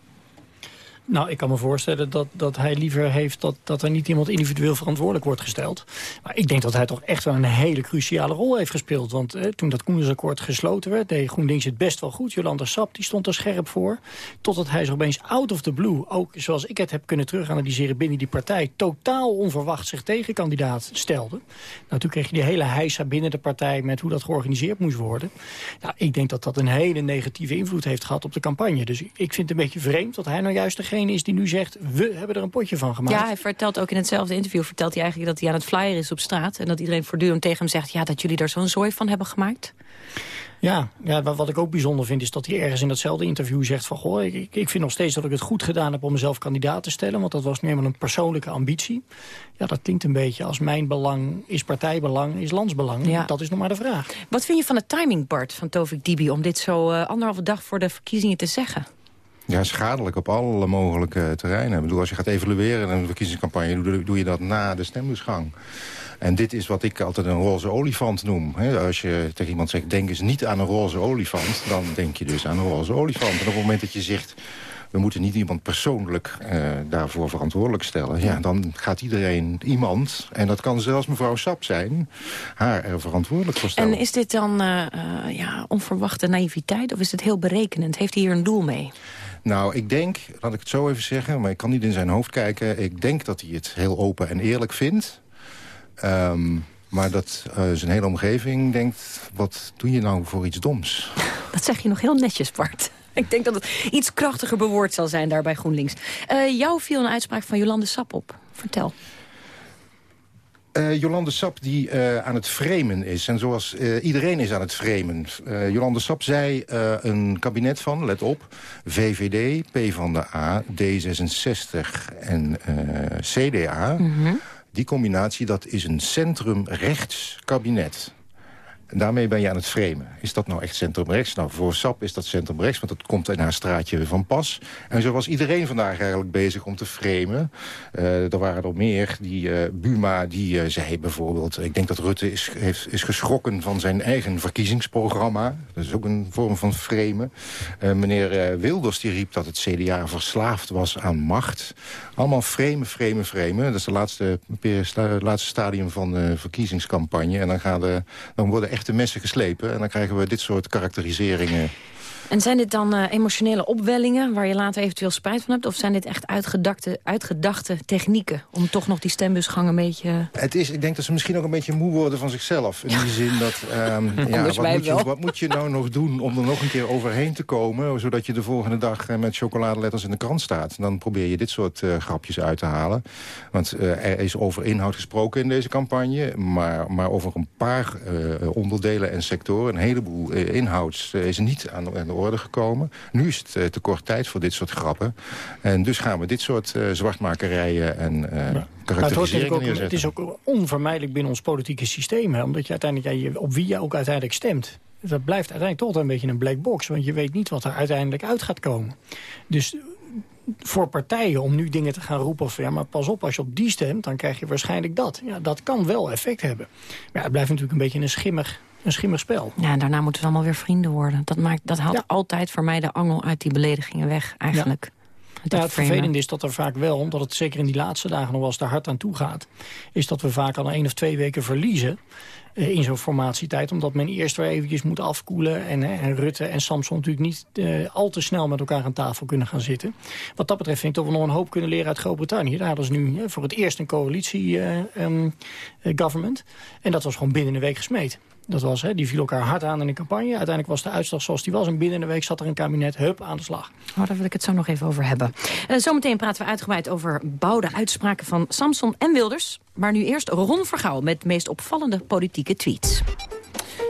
[SPEAKER 19] Nou, ik kan me voorstellen dat, dat hij liever heeft dat, dat er niet iemand individueel verantwoordelijk wordt gesteld. Maar ik denk dat hij toch echt wel een hele cruciale rol heeft gespeeld. Want eh, toen dat Koendersakkoord gesloten werd, deed GroenLinks het best wel goed. Jolanda Sap, die stond er scherp voor. Totdat hij zich opeens out of the blue, ook zoals ik het heb kunnen teruganalyseren binnen die partij, totaal onverwacht zich tegenkandidaat stelde. Nou, toen kreeg je die hele heisa binnen de partij met hoe dat georganiseerd moest worden. Nou, ik denk dat dat een hele negatieve invloed heeft gehad op de campagne. Dus ik vind het een beetje vreemd dat hij nou juist degene is die nu zegt... we hebben er een potje van gemaakt.
[SPEAKER 18] Ja, hij vertelt ook in hetzelfde interview... vertelt hij eigenlijk dat hij aan het flyer is op straat... en dat iedereen voortdurend tegen hem zegt... ja, dat jullie er zo'n zooi van hebben gemaakt.
[SPEAKER 19] Ja, ja wat, ik ook bijzonder vind is dat hij ergens in datzelfde interview zegt van... goh, ik, ik vind nog steeds dat ik het goed gedaan heb om mezelf kandidaat te stellen... want dat was nu eenmaal een persoonlijke ambitie. Ja, dat klinkt een beetje als mijn belang is partijbelang, is landsbelang.
[SPEAKER 18] Ja.
[SPEAKER 19] Dat is nog maar de vraag.
[SPEAKER 18] Wat vind je van de timing, Bart, van Tovik Dibi... om dit zo eh, anderhalve dag voor de verkiezingen te zeggen?
[SPEAKER 20] Ja, schadelijk op alle mogelijke terreinen. Ik bedoel, als je gaat evalueren in een verkiezingscampagne... doe, je dat na de stembuisgang. En dit is wat ik altijd een roze olifant noem. als je tegen iemand zegt, denk eens niet aan een roze olifant... dan denk je dus aan een roze olifant. En op het moment dat je zegt... we moeten niet iemand persoonlijk uh, daarvoor verantwoordelijk stellen... Ja, dan gaat iedereen, iemand, en dat kan zelfs mevrouw Sap zijn... haar er verantwoordelijk voor stellen.
[SPEAKER 18] En is dit dan uh, uh, ja, onverwachte naïviteit of is het heel berekenend? Heeft hij hier een doel mee?
[SPEAKER 20] Nou, ik denk, laat ik het zo even zeggen... maar ik kan niet in zijn hoofd kijken... ik denk dat hij het heel open en eerlijk vindt... Um, maar dat uh, zijn hele omgeving denkt, wat doe je nou voor iets doms?
[SPEAKER 18] Dat zeg je nog heel netjes, Bart. Ik denk dat het iets krachtiger bewoord zal zijn daar bij GroenLinks. Uh, jou viel een uitspraak van Jolande Sap op. Vertel.
[SPEAKER 20] Uh, Jolande Sap die uh, aan het framen is. En zoals uh, iedereen is aan het framen. Jolande Sap zei een kabinet van, let op... VVD, PvdA, D66 en CDA... Mm -hmm. Die combinatie, dat is een centrum-rechts kabinet. Daarmee ben je aan het framen. Is dat nou echt centrum-rechts? Nou, voor SAP is dat centrum-rechts, want dat komt in haar straatje van pas. En zo was iedereen vandaag eigenlijk bezig om te framen. Uh, er waren er meer. Die uh, Buma, die uh, zei bijvoorbeeld... ik denk dat Rutte is, heeft, is geschrokken van zijn eigen verkiezingsprogramma. Dat is ook een vorm van framen. meneer Wilders die riep dat het CDA verslaafd was aan macht. Allemaal framen, framen, framen. Dat is de laatste, laatste stadium van de verkiezingscampagne. En dan, gaan de, dan worden echte messen geslepen. En dan krijgen we dit soort karakteriseringen
[SPEAKER 18] en zijn dit dan uh, emotionele opwellingen waar je later eventueel spijt van hebt? Of zijn dit echt uitgedachte, uitgedachte technieken om toch nog die stembusgang een beetje...
[SPEAKER 20] Het is, ik denk dat ze misschien ook een beetje moe worden van zichzelf. In die zin dat, um, ja, wat moet, je, wat moet, je, nou nog doen om er nog een keer overheen te komen... zodat je de volgende dag uh, met chocoladeletters in de krant staat. Dan probeer je dit soort uh, grapjes uit te halen. Want er is over inhoud gesproken in deze campagne... maar, maar over een paar onderdelen en sectoren, een heleboel inhouds... is niet aan, aan de orde gekomen. Nu is het uh, te kort tijd voor dit soort grappen. En dus gaan we dit soort uh, zwartmakerijen en uh, ja. karakteriseringen neerzetten.
[SPEAKER 19] Het is ook onvermijdelijk binnen ons politieke systeem. Hè, omdat je uiteindelijk ja, op wie je ook uiteindelijk stemt. Dat blijft uiteindelijk toch een beetje een black box. Want je weet niet wat er uiteindelijk uit gaat komen. Dus voor partijen om nu dingen te gaan roepen... of ja, maar pas op, als je op die stemt, dan krijg je waarschijnlijk dat. Ja, dat kan wel effect hebben. Maar het blijft natuurlijk een beetje een schimmig een schimmig spel.
[SPEAKER 18] Ja, en daarna moeten we allemaal weer vrienden worden. Dat, maakt, dat haalt altijd voor mij de angel uit die beledigingen weg, eigenlijk.
[SPEAKER 19] Ja. het vervelende is dat er vaak wel, omdat het zeker in die laatste dagen nog wel eens daar hard aan toe gaat... is dat we vaak al één of twee weken verliezen eh, in zo'n formatietijd. Omdat men eerst weer eventjes moet afkoelen. En, en Rutte en Samson natuurlijk niet uh, al te snel met elkaar aan tafel kunnen gaan zitten. Wat dat betreft vind ik dat we nog een hoop kunnen leren uit Groot-Brittannië. Daar hadden ze nu voor het eerst een coalitie-government. Eh, um, en dat was gewoon binnen een week gesmeed. Dat was, hè, die viel elkaar hard aan in de campagne. Uiteindelijk was de uitslag zoals die was. En binnen een week zat er een kabinet, hup, aan de slag.
[SPEAKER 18] Oh, daar wil ik het zo nog even over hebben. Uh, zometeen praten we uitgebreid over bouwde uitspraken van Samson en Wilders. Maar nu eerst Ron Vergouw met de meest opvallende politieke tweets.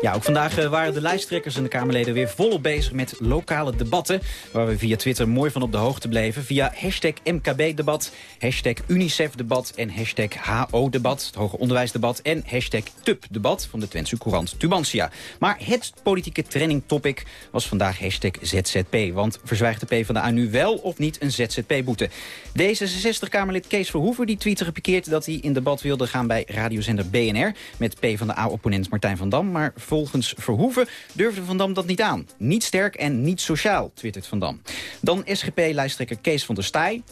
[SPEAKER 21] Ja, ook vandaag eh, waren de lijsttrekkers en de Kamerleden weer volop bezig met lokale debatten. Waar we via Twitter mooi van op de hoogte bleven. Via hashtag MKB-debat, hashtag UNICEF-debat en hashtag HO-debat, het hoger onderwijsdebat. En hashtag TUP-debat van de Twentse Courant Tubantia. Maar het politieke trending topic was vandaag hashtag ZZP. Want verzwijgt de PvdA nu wel of niet een ZZP-boete? D66-Kamerlid Kees Verhoeven die tweette gepikeerd dat hij in debat wilde gaan bij radiozender BNR. Met PvdA-opponent Martijn van Dam. Maar volgens Verhoeven durfde Van Dam dat niet aan. Niet sterk en niet sociaal, twittert Van Dam. Dan SGP-lijsttrekker Kees van der Staaij.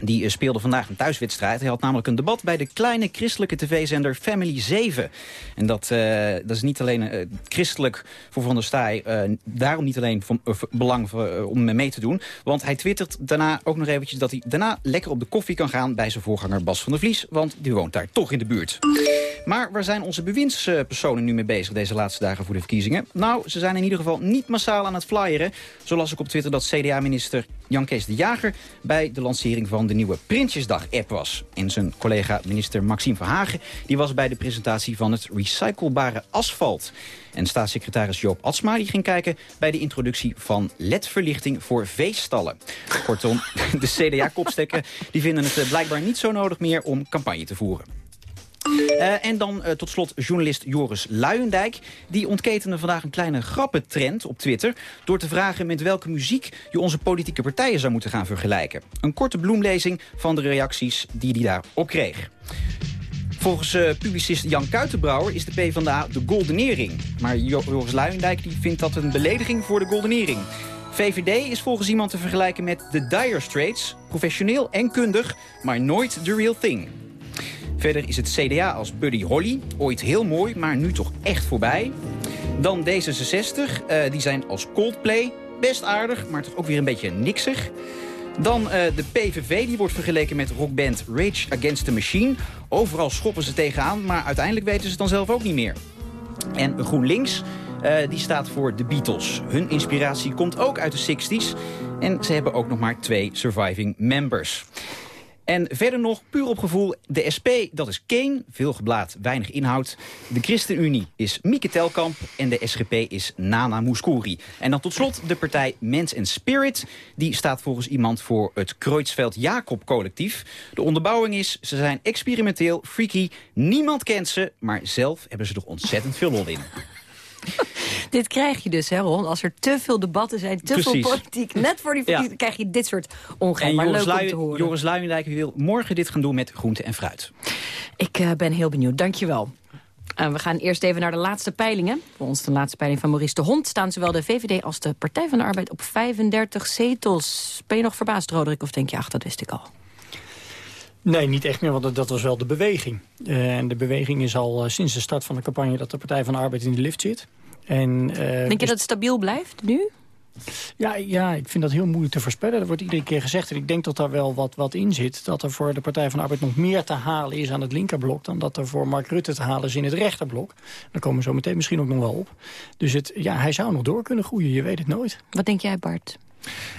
[SPEAKER 21] Die eh, speelde vandaag een thuiswedstrijd. Hij had namelijk een debat bij de kleine christelijke tv-zender Family 7. En dat, uh, dat is niet alleen uh, christelijk voor Van der Staaij. Daarom niet alleen van, belang om mee te doen. Want hij twittert daarna ook nog eventjes dat hij daarna lekker op de koffie kan gaan... bij zijn voorganger Bas van der Vlies. Want die woont daar toch in de buurt. Maar waar zijn onze bewindspersonen nu mee bezig deze laatste dagen voor de verkiezingen? Nou, ze zijn in ieder geval niet massaal aan het flyeren. Zo las ik op Twitter dat CDA-minister Jan Kees de Jager... bij de lancering van de nieuwe Prinsjesdag-app was. En zijn collega minister Maxime Verhagen... die was bij de presentatie van het recyclebare asfalt. En staatssecretaris Joop Atsma die ging kijken bij de introductie van ledverlichting voor veestallen. Kortom, de CDA-kopstekken vinden het eh, blijkbaar niet zo nodig meer om campagne te voeren. Uh, en dan uh, tot slot journalist Joris Luijendijk. Die ontketende vandaag een kleine grappentrend op Twitter... door te vragen met welke muziek je onze politieke partijen zou moeten gaan vergelijken. Een korte bloemlezing van de reacties die hij daarop kreeg. Volgens uh, publicist Jan Kuitenbrouwer is de PvdA de goldenering. Maar Joris Luijendijk die vindt dat een belediging voor de goldenering. VVD is volgens iemand te vergelijken met de Dire Straits. Professioneel en kundig, maar nooit the real thing. Verder is het CDA als Buddy Holly. Ooit heel mooi, maar nu toch echt voorbij. Dan D66, uh, die zijn als Coldplay. Best aardig, maar toch ook weer een beetje niksig. Dan uh, de PVV, die wordt vergeleken met rockband Rage Against the Machine. Overal schoppen ze tegenaan, maar uiteindelijk weten ze het dan zelf ook niet meer. En GroenLinks, uh, die staat voor de Beatles. Hun inspiratie komt ook uit de 60s. En ze hebben ook nog maar twee surviving members. En verder nog, puur op gevoel, de SP, dat is Kane, veel geblaad, weinig inhoud. De ChristenUnie is Mieke Telkamp en de SGP is Nana Mouskouri. En dan tot slot de partij Mens en Spirit. Die staat volgens iemand voor het Kreutzveld Jacob collectief. De onderbouwing is, ze zijn experimenteel, freaky, niemand kent ze... maar zelf hebben ze er ontzettend veel lol in.
[SPEAKER 18] dit krijg je dus, hè, Ron. Als er te veel debatten zijn, te
[SPEAKER 21] Precies.
[SPEAKER 18] veel politiek... net voor die verkiezingen krijg je dit soort ongein. Maar
[SPEAKER 21] Joris,
[SPEAKER 18] leuk om
[SPEAKER 21] Lui-
[SPEAKER 18] te horen.
[SPEAKER 21] Joris Luijendijk wil morgen dit gaan doen met groente en fruit.
[SPEAKER 18] Ik eh, ben heel benieuwd, dankjewel. Uh, we gaan eerst even naar de laatste peilingen. Voor ons de laatste peiling van Maurice de Hond... staan zowel de VVD als de Partij van de Arbeid op 35 zetels. Ben je nog verbaasd, Roderick, of denk je, ach, dat wist ik al?
[SPEAKER 19] Nee, niet echt meer, want dat- was wel de beweging. Eh, en de beweging is al eh, sinds de start van de campagne... dat de Partij van de Arbeid in de lift zit. En, eh,
[SPEAKER 18] Denk je
[SPEAKER 19] dus-
[SPEAKER 18] dat het stabiel blijft nu?
[SPEAKER 19] Ja, ja, ik vind dat heel moeilijk te voorspellen. Er wordt iedere keer gezegd, en ik denk dat daar wel wat, wat in zit... dat er voor de Partij van de Arbeid nog meer te halen is aan het linkerblok... dan dat er voor Mark Rutte te halen is in het rechterblok. Daar komen we zo meteen misschien ook nog wel op. Dus het, ja, hij zou nog door kunnen groeien, je weet het nooit.
[SPEAKER 18] Wat denk jij, Bart?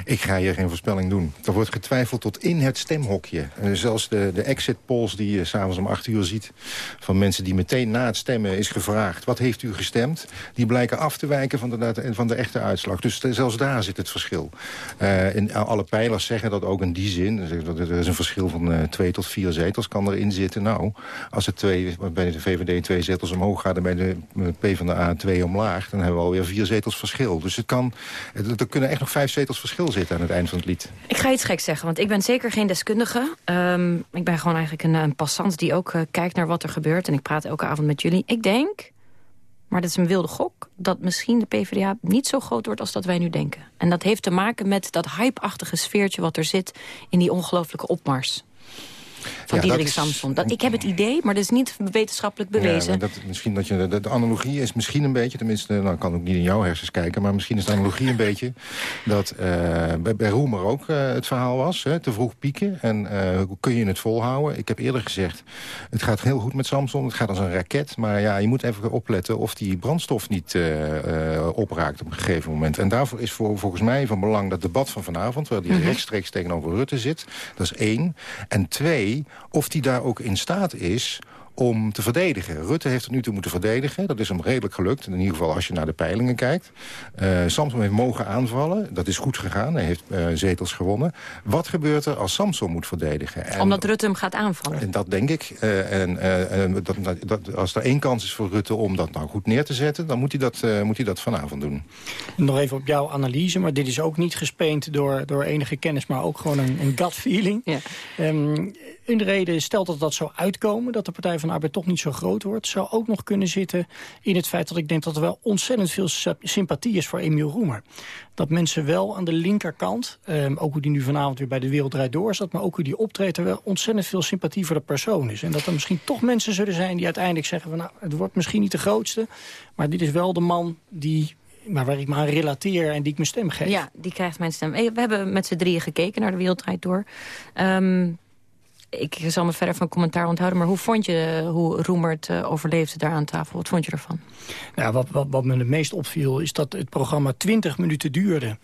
[SPEAKER 20] Ik ga hier geen voorspelling doen. Er wordt getwijfeld tot in het stemhokje. En zelfs de, de exit polls die je s'avonds om 8 uur ziet... van mensen die meteen na het stemmen is gevraagd... wat heeft u gestemd? Die blijken af te wijken van de, van de echte uitslag. Dus eh, zelfs daar zit het verschil. Eh, alle pijlers zeggen dat ook in die zin. Er is een verschil van eh, twee tot vier zetels kan erin zitten. Nou, als het twee, bij de VVD twee zetels omhoog gaat... en bij de eh, PvdA twee omlaag... dan hebben we alweer vier zetels verschil. Dus het kan, er kunnen echt nog vijf zetels verschil zitten aan het eind van het lied.
[SPEAKER 18] Ik ga iets geks zeggen, want ik ben zeker geen deskundige. Ehm, ik ben gewoon eigenlijk een, een passant die ook eh, kijkt naar wat er gebeurt. En ik praat elke avond met jullie. Ik denk, maar dat is een wilde gok... dat misschien de PvdA niet zo groot wordt als dat wij nu denken. En dat heeft te maken met dat hype-achtige sfeertje wat er zit... in die ongelooflijke opmars. Van
[SPEAKER 20] Ja,
[SPEAKER 18] Diederik
[SPEAKER 20] is-
[SPEAKER 18] Samson. Dat, ik heb het idee, maar dat is niet wetenschappelijk bewezen.
[SPEAKER 20] Dat, misschien dat je, de, de analogie is misschien een beetje... tenminste, nou, ik kan ook niet in jouw hersens kijken... maar misschien is de analogie een beetje... dat eh, bij, bij Roemer ook eh, het verhaal was. Hè, te vroeg pieken. En eh, kun je het volhouden? Ik heb eerder gezegd... het gaat heel goed met Samsung. Het gaat als een raket. Maar ja, je moet even opletten of die brandstof niet opraakt... op een gegeven moment. En daarvoor is voor, volgens mij van belang dat debat van vanavond... waar die
[SPEAKER 18] Mhm.
[SPEAKER 20] rechtstreeks tegenover Rutte zit. Dat is één. En twee, of die daar ook in staat is om te verdedigen. Rutte heeft het nu toe moeten verdedigen. Dat is hem redelijk gelukt. In ieder geval als je naar de peilingen kijkt. Eh Samson heeft mogen aanvallen. Dat is goed gegaan. Hij heeft eh, zetels gewonnen. Wat gebeurt er als Samson moet verdedigen? En-
[SPEAKER 18] Omdat Rutte hem gaat aanvallen.
[SPEAKER 20] en dat denk ik. Eh, en dat, dat, dat- als er één kans is voor Rutte om dat nou goed neer te zetten... dan moet hij dat, eh, moet hij dat vanavond doen.
[SPEAKER 19] Nog even op jouw analyse, maar dit is ook niet gespeend door, door enige kennis... maar ook gewoon een, een gut feeling.
[SPEAKER 18] Ja.
[SPEAKER 19] Ehm, een reden, stelt dat dat zou uitkomen... dat de Partij van de Arbeid toch niet zo groot wordt... zou ook nog kunnen zitten in het feit dat ik denk... dat er wel ontzettend veel sy- sympathie is voor Emiel Roemer. Dat mensen wel aan de linkerkant... ehm, ook hoe die nu vanavond weer bij de Wereld Door zat... maar ook hoe die optreedt, er wel ontzettend veel sympathie voor de persoon is. En dat er misschien toch mensen zullen zijn die uiteindelijk zeggen... van nou, het wordt misschien niet de grootste... maar dit is wel de man die... Maar waar ik me aan relateer en die ik mijn stem geef.
[SPEAKER 18] Ja, die krijgt mijn stem. Eh, We hebben met z'n drieën gekeken naar de Wereld Draait Door. Ehm, ik zal me verder van commentaar onthouden. Maar hoe vond je eh, hoe Roemer het eh, overleefde daar aan tafel? Wat vond je ervan?
[SPEAKER 19] Ja, wat, wat, wat me het meest opviel is dat het programma 20 minuten duurde...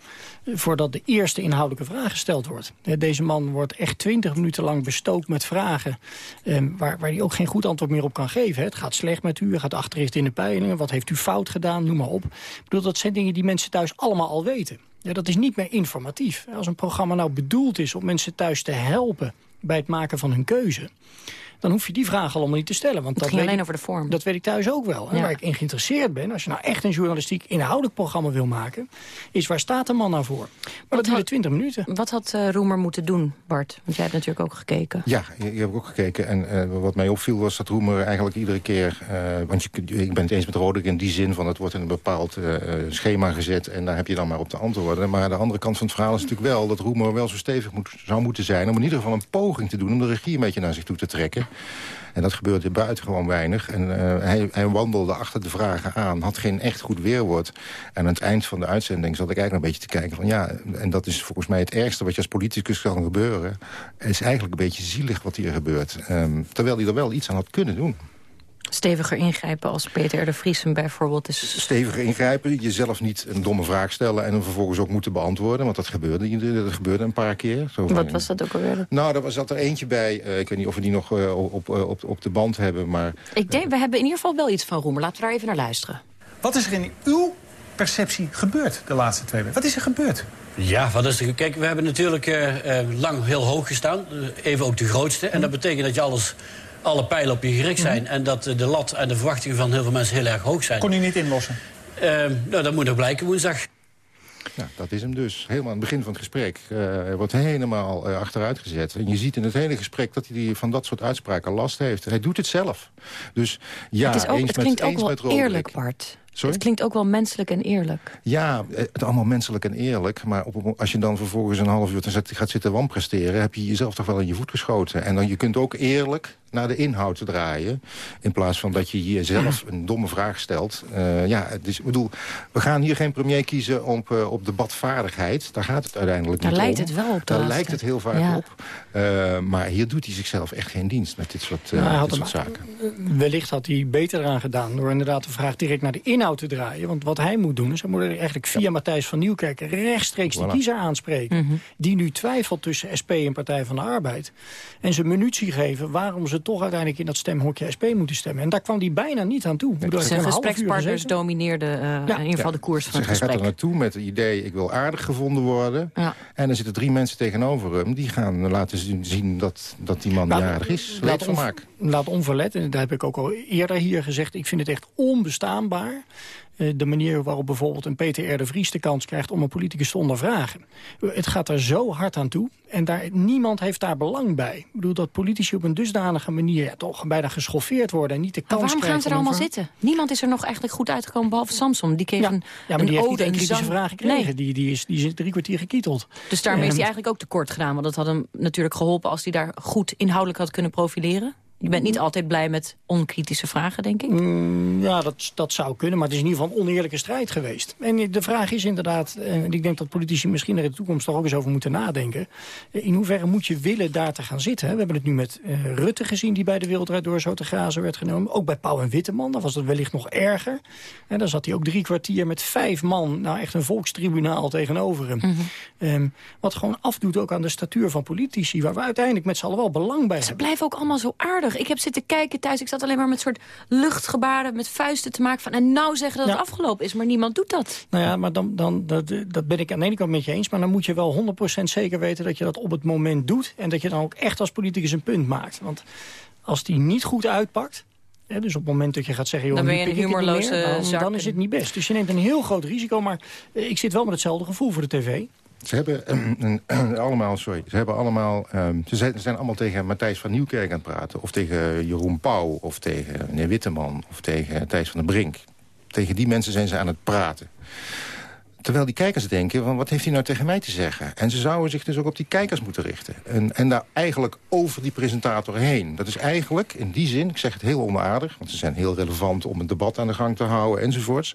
[SPEAKER 19] eh, voordat de eerste inhoudelijke vraag gesteld wordt. Deze man wordt echt 20 minuten lang bestookt met vragen... eh, waar, waar hij ook geen goed antwoord meer op kan geven. Het gaat slecht met u, gaat achterin in de peilingen... wat heeft u fout gedaan, noem maar op. Ik bedoel, dat zijn dingen die mensen thuis allemaal al weten. Ja, dat is niet meer informatief. Als een programma nou bedoeld is om mensen thuis te helpen... bij het maken van hun keuze dan hoef je die vragen allemaal niet te stellen. Want
[SPEAKER 18] Het
[SPEAKER 19] dat
[SPEAKER 18] ging
[SPEAKER 19] weet
[SPEAKER 18] alleen
[SPEAKER 19] ik-
[SPEAKER 18] over de vorm.
[SPEAKER 19] Dat weet ik thuis ook wel. En
[SPEAKER 18] Ja.
[SPEAKER 19] waar ik in geïnteresseerd ben, als je nou echt een journalistiek inhoudelijk programma wil maken, is waar staat de man nou voor? Maar dat duurde 20 minuten.
[SPEAKER 18] Wat had eh, Roemer moeten doen, Bart? Want jij hebt natuurlijk ook gekeken.
[SPEAKER 20] Ja, je, je hebt ook gekeken. En eh, wat mij opviel was dat Roemer eigenlijk iedere keer... eh, want je, ik ben het eens met Roderick in die zin van... het wordt in een bepaald schema gezet... en daar heb je dan maar op te antwoorden. Maar de andere kant van het verhaal is natuurlijk wel... dat Roemer wel zo stevig moet, zou moeten zijn... om in ieder geval een poging te doen om de regie een beetje naar zich toe te trekken. En dat gebeurde buitengewoon weinig. En eh, hij, hij wandelde achter de vragen aan, had geen echt goed weerwoord. En aan het eind van de uitzending zat ik eigenlijk een beetje te kijken van... ja, en dat is volgens mij het ergste wat je als politicus kan gebeuren... is eigenlijk een beetje zielig wat hier gebeurt. Ehm, terwijl hij er wel iets aan had kunnen doen.
[SPEAKER 18] Steviger ingrijpen als Peter R. de Vries bijvoorbeeld is...
[SPEAKER 20] Steviger ingrijpen, jezelf niet een domme vraag stellen... en hem vervolgens ook moeten beantwoorden, want dat gebeurde, dat gebeurde een paar keer. Zo van-
[SPEAKER 18] Wat was dat ook alweer?
[SPEAKER 20] Nou, daar zat er eentje bij. eh, ik weet niet of we die nog eh, op, op, op de band hebben, maar...
[SPEAKER 18] Ik denk, we hebben in ieder geval wel iets van Roemer. Laten we daar even naar luisteren.
[SPEAKER 22] Wat is er in uw perceptie gebeurd de laatste twee weken? Wat is er gebeurd?
[SPEAKER 23] Ja, wat is er? Kijk, we hebben natuurlijk eh, lang heel hoog gestaan. Even ook de grootste. En dat betekent dat je alles, alle pijlen op je gericht zijn. En dat eh, de lat en de verwachtingen van heel veel mensen heel erg hoog zijn.
[SPEAKER 22] Kon u niet inlossen?
[SPEAKER 23] Ehm, nou, dat moet nog blijken woensdag.
[SPEAKER 20] Ja, dat is hem dus. Helemaal aan het begin van het gesprek uh, wordt helemaal uh, achteruit gezet. En je ziet in het hele gesprek dat hij van dat soort uitspraken last heeft. Hij doet het zelf. Dus ja,
[SPEAKER 18] het, is ook,
[SPEAKER 20] eens
[SPEAKER 18] het klinkt
[SPEAKER 20] met,
[SPEAKER 18] ook
[SPEAKER 20] eens
[SPEAKER 18] wel eerlijk, Bart.
[SPEAKER 20] Sorry?
[SPEAKER 18] Het klinkt ook wel menselijk en eerlijk.
[SPEAKER 20] Ja, het allemaal menselijk en eerlijk. Maar op, als je dan vervolgens een half uur gaat zitten wanpresteren... heb je jezelf toch wel in je voet geschoten. En dan, je kunt ook eerlijk naar de inhoud te draaien. In plaats van dat je jezelf een domme vraag stelt. Uh, ja, dus, ik bedoel, we gaan hier geen premier kiezen op, uh, op debatvaardigheid. Daar gaat het uiteindelijk
[SPEAKER 18] Daar
[SPEAKER 20] niet
[SPEAKER 18] lijkt
[SPEAKER 20] om.
[SPEAKER 18] het wel op.
[SPEAKER 20] Daar lijkt het heel vaak
[SPEAKER 18] ja.
[SPEAKER 20] op. Uh, maar hier doet hij zichzelf echt geen dienst met dit soort,
[SPEAKER 19] nou,
[SPEAKER 20] dit soort zaken.
[SPEAKER 19] Wellicht had hij beter eraan gedaan door inderdaad de vraag direct naar de inhoud te draaien. Want wat hij moet doen is, hij moet eigenlijk via ja. Matthijs van Nieuwkerk rechtstreeks voilà. de kiezer aanspreken.
[SPEAKER 18] Mhm.
[SPEAKER 19] Mm -hmm. Die nu twijfelt tussen SP en Partij van de Arbeid. En ze munitie geven waarom ze toch uiteindelijk in dat stemhokje SP moeten stemmen. En daar kwam hij bijna niet aan toe.
[SPEAKER 18] Zijn gesprekspartners domineerden uh, ja. in ieder geval de koers van het gesprek.
[SPEAKER 20] Hij gaat er naartoe met het idee, ik wil aardig gevonden worden.
[SPEAKER 18] Ja.
[SPEAKER 20] En dan zitten drie mensen tegenover hem. Die gaan laten zien dat, dat die man
[SPEAKER 19] Nou,
[SPEAKER 20] aardig is.
[SPEAKER 19] Laat, onverlet, en dat heb ik ook al eerder hier gezegd... ik vind het echt onbestaanbaar de manier waarop bijvoorbeeld een Peter R. de Vries de kans krijgt om een politicus te ondervragen. Het gaat er zo hard aan toe en daar, niemand heeft daar belang bij. Ik bedoel dat politici op een dusdanige manier ja, toch bijna geschoffeerd worden en niet de kans
[SPEAKER 18] maar waarom gaan ze er allemaal zitten? Niemand is er nog eigenlijk goed uitgekomen behalve Samson. Die kreeg
[SPEAKER 19] ja.
[SPEAKER 18] een
[SPEAKER 19] Ja, maar
[SPEAKER 18] een
[SPEAKER 19] die heeft
[SPEAKER 18] ode,
[SPEAKER 19] niet een kritische
[SPEAKER 18] zang.
[SPEAKER 19] vraag gekregen.
[SPEAKER 18] Nee.
[SPEAKER 19] Die, die, is, die is drie kwartier gekieteld.
[SPEAKER 18] Dus daarmee is hij eigenlijk ook tekort gedaan. Want dat had hem natuurlijk geholpen als hij daar goed inhoudelijk had kunnen profileren. Je bent niet altijd blij met onkritische vragen, denk ik.
[SPEAKER 19] Mm, ja, dat, dat zou kunnen, maar het is in ieder geval een oneerlijke strijd geweest. En de vraag is inderdaad, en ik denk dat politici misschien er in de toekomst toch ook eens over moeten nadenken. In hoeverre moet je willen daar te gaan zitten? hè? We hebben het nu met eh, Rutte gezien, die bij de Wereldrijd door zo te grazen werd genomen. Ook bij Pauw en Witteman, dan was dat wellicht nog erger. En dan zat hij ook drie kwartier met vijf man, nou echt een volkstribunaal tegenover hem. Ehm, wat gewoon afdoet ook aan de statuur van politici, waar we uiteindelijk met z'n allen wel belang bij
[SPEAKER 18] Ze
[SPEAKER 19] hebben.
[SPEAKER 18] blijven ook allemaal zo aardig. Ik heb zitten kijken thuis. Ik zat alleen maar met soort luchtgebaren, met vuisten te maken van... en nou zeggen dat het afgelopen is, maar niemand doet dat.
[SPEAKER 19] Nou ja, maar dan, dan, dat, dat ben ik aan de ene kant met je eens. Maar dan moet je wel 100% zeker weten dat je dat op het moment doet. En dat je dan ook echt als politicus een punt maakt. Want als die niet goed uitpakt... Hè, dus op het moment dat je gaat zeggen... Joh,
[SPEAKER 18] Dan ben je een
[SPEAKER 19] pik ik het niet
[SPEAKER 18] humorloze
[SPEAKER 19] meer, dan is het niet best. Dus je neemt een heel groot risico. Maar eh, ik zit wel met hetzelfde gevoel voor de tv.
[SPEAKER 20] Ze hebben allemaal, sorry, ze hebben allemaal, ehm, ze, zijn, zijn allemaal tegen Matthijs van Nieuwkerk aan het praten. Of tegen Jeroen Pauw, of tegen meneer Witteman, of tegen Thijs van der Brink. Tegen die mensen zijn ze aan het praten. Terwijl die kijkers denken, van, wat heeft hij nou tegen mij te zeggen? En ze zouden zich dus ook op die kijkers moeten richten. En, en daar eigenlijk over die presentator heen. Dat is eigenlijk, in die zin, ik zeg het heel onaardig... want ze zijn heel relevant om een debat aan de gang te houden enzovoorts.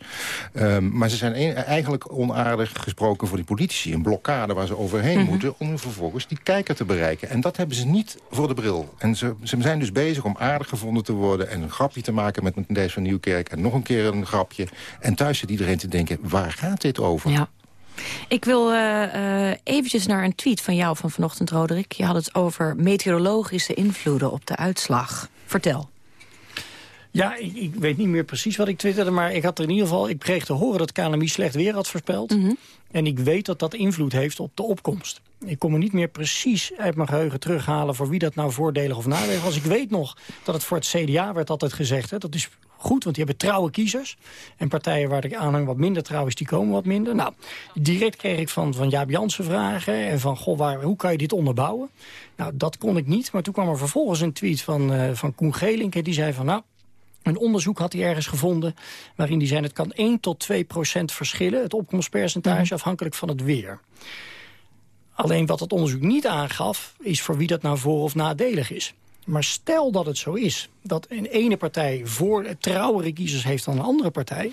[SPEAKER 20] Ehm, maar ze zijn een- eigenlijk onaardig gesproken voor die politici. Een blokkade waar ze overheen
[SPEAKER 18] Mhm.
[SPEAKER 20] moeten... om vervolgens die kijker te bereiken. En dat hebben ze niet voor de bril. En ze, ze zijn dus bezig om aardig gevonden te worden... en een grapje te maken met Matthijs van Nieuwkerk... en nog een keer een grapje. En thuis zit iedereen te denken, waar gaat dit over?
[SPEAKER 18] Ja. Ik wil eh, eventjes naar een tweet van jou van vanochtend, Roderick. Je had het over meteorologische invloeden op de uitslag. Vertel.
[SPEAKER 19] Ja, ik, ik weet niet meer precies wat ik twitterde. Maar ik had er in ieder geval... Ik kreeg te horen dat KNMI slecht weer had voorspeld. En ik weet dat dat invloed heeft op de opkomst. Ik kon me niet meer precies uit mijn geheugen terughalen... voor wie dat nou voordelig of nadelig was. Ik weet nog dat het voor het CDA werd altijd gezegd... Hè, dat is goed, want die hebben trouwe kiezers. En partijen waar de aanhang wat minder trouw is, die komen wat minder. Nou, direct kreeg ik van, van Jaap Jansen vragen... en van, goh, waar, hoe kan je dit onderbouwen? Nou, dat kon ik niet. Maar toen kwam er vervolgens een tweet van, eh, van Koen Gelink... en die zei van, nou... Een onderzoek had hij ergens gevonden waarin die zei... het kan 1 tot 2 procent verschillen, het opkomstpercentage... afhankelijk van het weer. Alleen wat het onderzoek niet aangaf... is voor wie dat nou voor- of nadelig is. Maar stel dat het zo is dat een ene partij... voor trouwere kiezers heeft dan een andere partij...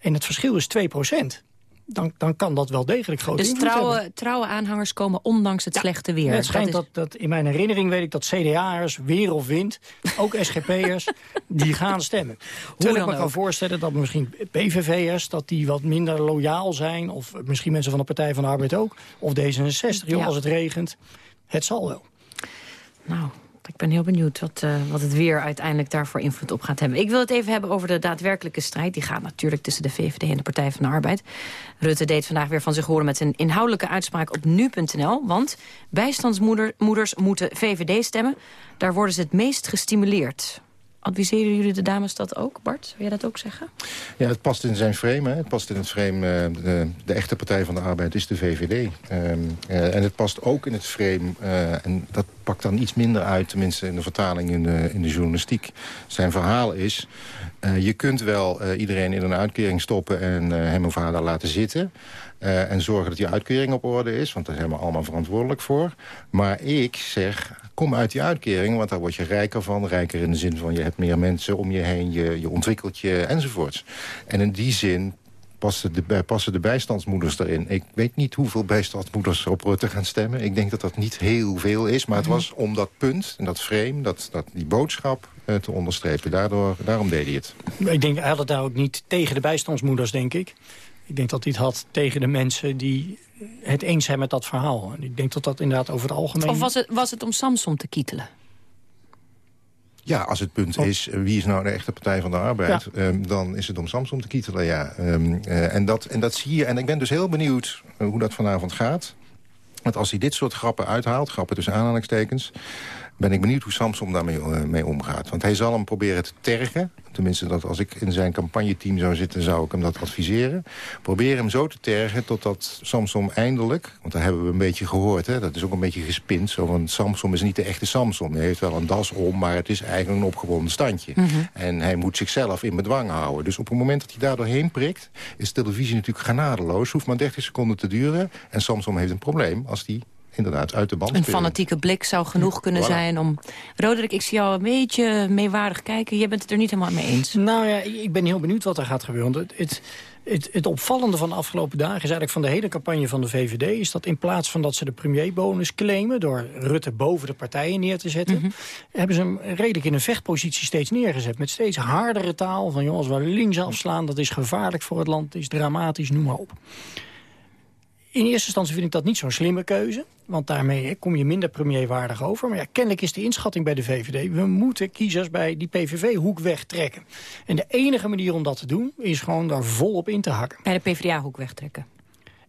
[SPEAKER 19] en het verschil is 2 procent... Dan, dan kan dat wel degelijk grote
[SPEAKER 18] Dus
[SPEAKER 19] invloed hebben.
[SPEAKER 18] trouwe, trouwe aanhangers komen ondanks het slechte weer.
[SPEAKER 19] Het schijnt
[SPEAKER 18] Dat
[SPEAKER 19] dat, dat, in mijn herinnering weet ik dat CDA'ers, weer of wind, ook SGP'ers, die gaan stemmen. Terwijl ik me kan voorstellen dat misschien PVV'ers, dat die wat minder loyaal zijn. Of misschien mensen van de Partij van de Arbeid ook. Of D66, joh,
[SPEAKER 18] Ja.
[SPEAKER 19] als het regent. Het zal wel.
[SPEAKER 18] Nou, ik ben heel benieuwd wat, eh, wat het weer uiteindelijk daarvoor invloed op gaat hebben. Ik wil het even hebben over de daadwerkelijke strijd. Die gaat natuurlijk tussen de VVD en de Partij van de Arbeid. Rutte deed vandaag weer van zich horen met zijn inhoudelijke uitspraak op nu.nl. Want bijstandsmoeders moeten VVD stemmen. Daar worden ze het meest gestimuleerd. Adviseren jullie de dames dat ook, Bart? Zou jij dat ook zeggen?
[SPEAKER 20] Ja, het past in zijn frame. Hè. Het past in het frame. eh, de, de echte Partij van de Arbeid is de VVD. Ehm, eh, en het past ook in het frame. eh, en dat pakt dan iets minder uit, tenminste in de vertaling in de, in de journalistiek. Zijn verhaal is... je kunt wel iedereen in een uitkering stoppen en hem of haar daar laten zitten. Eh, en zorgen dat die uitkering op orde is. Want daar zijn we allemaal verantwoordelijk voor. Maar ik zeg, kom uit die uitkering. Want daar word je rijker van. Rijker in de zin van je hebt meer mensen om je heen. Je, je ontwikkelt je enzovoorts. En in die zin passen de, bij- passen de bijstandsmoeders erin. Ik weet niet hoeveel bijstandsmoeders op Rutte gaan stemmen. Ik denk dat dat niet heel veel is. Maar het was om dat punt en dat frame, dat, dat, die boodschap eh, te onderstrepen. Daardoor, daarom deed hij het.
[SPEAKER 19] Ik denk, hij had het daar ook niet tegen de bijstandsmoeders, denk ik. Ik denk dat hij het had tegen de mensen die het eens zijn met dat verhaal. En ik denk dat dat inderdaad over het algemeen...
[SPEAKER 18] Of was het, was het om Samson te kietelen?
[SPEAKER 20] Ja, als het punt is, eh, wie is nou de echte Partij van de Arbeid... ehm, dan is het om Samsom te kietelen, ja. Ehm, eh, en, dat, en dat zie je. En ik ben dus heel benieuwd eh, hoe dat vanavond gaat. Want als hij dit soort grappen uithaalt, grappen tussen aanhalingstekens... ben ik benieuwd hoe Samsom daarmee eh, mee omgaat. Want hij zal hem proberen te tergen. Tenminste, dat als ik in zijn campagneteam zou zitten... zou ik hem dat adviseren. Probeer hem zo te tergen totdat Samsom eindelijk... want daar hebben we een beetje gehoord, hè, dat is ook een beetje gespind... zo van Samsom is niet de echte Samsom. Hij heeft wel een das om, maar het is eigenlijk een opgewonden standje. En hij moet zichzelf in bedwang houden. Dus op het moment dat hij daar doorheen prikt... is televisie natuurlijk genadeloos. Hoeft maar 30 seconden te duren. En Samsom heeft een probleem als die inderdaad uit de band
[SPEAKER 18] Een fanatieke blik zou genoeg kunnen
[SPEAKER 20] Voilà.
[SPEAKER 18] zijn om... Roderick, ik zie jou een beetje meewaardig kijken. Jij bent het er niet helemaal mee eens.
[SPEAKER 19] Nou ja, ik ben heel benieuwd wat er gaat gebeuren. Het, het, het, het opvallende van de afgelopen dagen is eigenlijk van de hele campagne van de VVD... is dat in plaats van dat ze de premierbonus claimen... door Rutte boven de partijen neer te zetten... hebben ze hem redelijk in een vechtpositie steeds neergezet. Met steeds hardere taal van... als we links afslaan, dat is gevaarlijk voor het land, dat is dramatisch, noem maar op. In eerste instantie vind ik dat niet zo'n slimme keuze. Want daarmee kom je minder premierwaardig over. Maar ja, kennelijk is de inschatting bij de VVD... we moeten kiezers bij die PVV-hoek wegtrekken. En de enige manier om dat te doen... is gewoon daar volop in te hakken.
[SPEAKER 18] Bij de PvdA-hoek wegtrekken.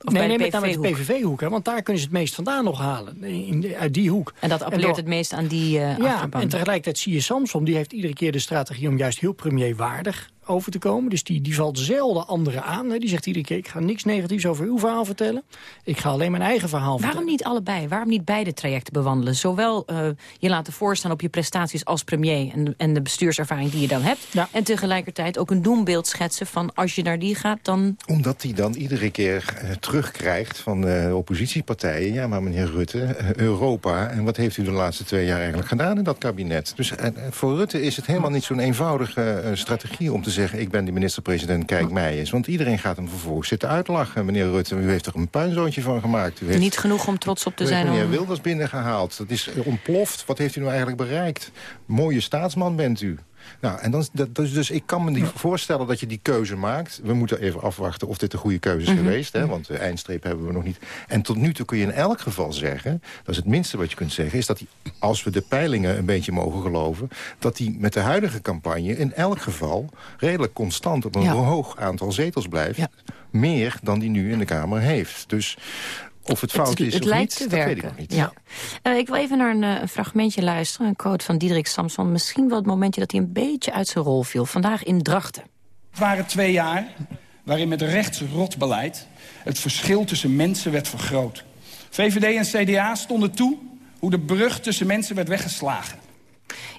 [SPEAKER 18] Of
[SPEAKER 19] nee,
[SPEAKER 18] bij
[SPEAKER 19] nee,
[SPEAKER 18] de
[SPEAKER 19] met name de
[SPEAKER 18] PVV-hoek.
[SPEAKER 19] Want daar kunnen ze het meest vandaan nog halen. In de- uit die hoek.
[SPEAKER 18] En dat appelleert
[SPEAKER 19] door-
[SPEAKER 18] het meest aan die eh
[SPEAKER 19] ja,
[SPEAKER 18] achterban.
[SPEAKER 19] en tegelijkertijd zie je Samsom, die heeft iedere keer de strategie om juist heel premierwaardig over te komen. Dus die, die valt zelden anderen aan. Hè. Die zegt iedere keer, ik ga niks negatiefs over uw verhaal vertellen. Ik ga alleen mijn eigen verhaal vertellen.
[SPEAKER 18] Waarom niet allebei? Waarom niet beide trajecten bewandelen? Zowel eh, je laten voorstaan op je prestaties als premier... en, en de bestuurservaring die je dan hebt... en tegelijkertijd ook een doembeeld schetsen van... als je naar die gaat, dan...
[SPEAKER 20] Omdat hij dan iedere keer eh, terugkrijgt van de oppositiepartijen... ja, maar meneer Rutte, eh, Europa... en wat heeft u de laatste twee jaar eigenlijk gedaan in dat kabinet? Dus eh, voor Rutte is het helemaal niet zo'n eenvoudige eh, strategie... om te zeggen, ik ben de minister-president, kijk mij eens. Want iedereen gaat hem vervolgens zitten uitlachen. Meneer Rutte, u heeft er een puinzoontje van gemaakt. U heeft,
[SPEAKER 18] Niet genoeg om trots op te zijn.
[SPEAKER 20] meneer
[SPEAKER 18] om-
[SPEAKER 20] Wilders binnengehaald. Dat is ontploft. Wat heeft u nou eigenlijk bereikt? Mooie staatsman bent u. Nou, en dan, dat, dus, dus ik kan me niet voorstellen dat je die keuze maakt. We moeten even afwachten of dit een goede keuze is
[SPEAKER 18] Mhm.
[SPEAKER 20] geweest. Hè, want de eindstreep hebben we nog niet. En tot nu toe kun je in elk geval zeggen... dat is het minste wat je kunt zeggen... is dat hij, als we de peilingen een beetje mogen geloven... dat hij met de huidige campagne in elk geval... redelijk constant op een
[SPEAKER 18] Ja.
[SPEAKER 20] hoog aantal zetels blijft. Meer dan hij nu in de Kamer heeft. Dus of het fout is
[SPEAKER 18] het
[SPEAKER 20] of
[SPEAKER 18] lijkt
[SPEAKER 20] niet,
[SPEAKER 18] te
[SPEAKER 20] dat
[SPEAKER 18] werken.
[SPEAKER 20] weet ik nog niet.
[SPEAKER 18] Ja. Eh, ik wil even naar een, eh, een fragmentje luisteren. Een quote van Diederik Samson. Misschien wel het momentje dat hij een beetje uit zijn rol viel. Vandaag in Drachten.
[SPEAKER 24] Het waren twee jaar waarin met rechts rotbeleid het verschil tussen mensen werd vergroot. VVD en CDA stonden toe hoe de brug tussen mensen werd weggeslagen.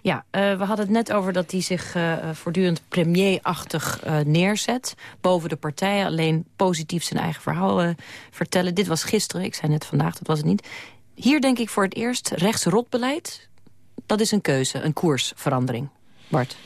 [SPEAKER 18] Ja, eh, we hadden het net over dat hij zich eh, voortdurend premierachtig eh, neerzet. Boven de partijen, alleen positief zijn eigen verhaal vertellen. Dit was gisteren, ik zei net vandaag, dat was het niet. Hier denk ik voor het eerst rechts rotbeleid. Dat is een keuze, een koersverandering. Bart.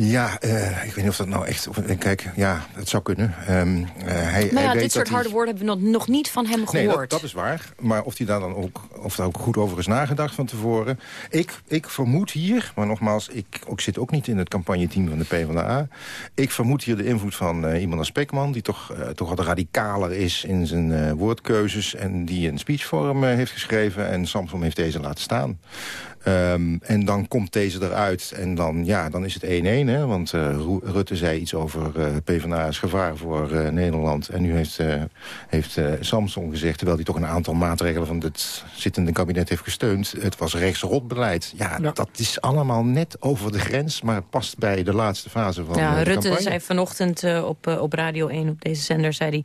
[SPEAKER 20] Ja, eh, ik weet niet of dat nou echt... Of, kijk, ja, dat zou kunnen. Ehm, eh, hij,
[SPEAKER 18] Nou
[SPEAKER 20] hij
[SPEAKER 18] ja,
[SPEAKER 20] weet
[SPEAKER 18] dit soort harde
[SPEAKER 20] hij...
[SPEAKER 18] woorden hebben we nog, niet van hem
[SPEAKER 20] Nee,
[SPEAKER 18] gehoord.
[SPEAKER 20] dat, dat is waar. Maar of hij daar dan ook, of daar ook goed over is nagedacht van tevoren. Ik, ik vermoed hier, maar nogmaals, ik, ik zit ook niet in het campagneteam van de PvdA. Ik vermoed hier de invloed van eh, iemand als Spekman... die toch, eh, toch wat radicaler is in zijn eh, woordkeuzes... en die een speechvorm eh, heeft geschreven. En Samson heeft deze laten staan. Ehm, en dan komt deze eruit en dan, ja, dan is het 1-1. Hè? Want uh, Rutte zei iets over uh, PvdA's gevaar voor uh, Nederland. En nu heeft, heeft Samson gezegd, terwijl hij toch een aantal maatregelen... van het zittende kabinet heeft gesteund. Het was rechtsrot beleid. Ja, ja, dat is allemaal net over de grens. Maar het past bij de laatste fase van
[SPEAKER 18] ja,
[SPEAKER 20] de
[SPEAKER 18] Rutte
[SPEAKER 20] campagne.
[SPEAKER 18] zei vanochtend op, op Radio 1 op deze zender... zei hij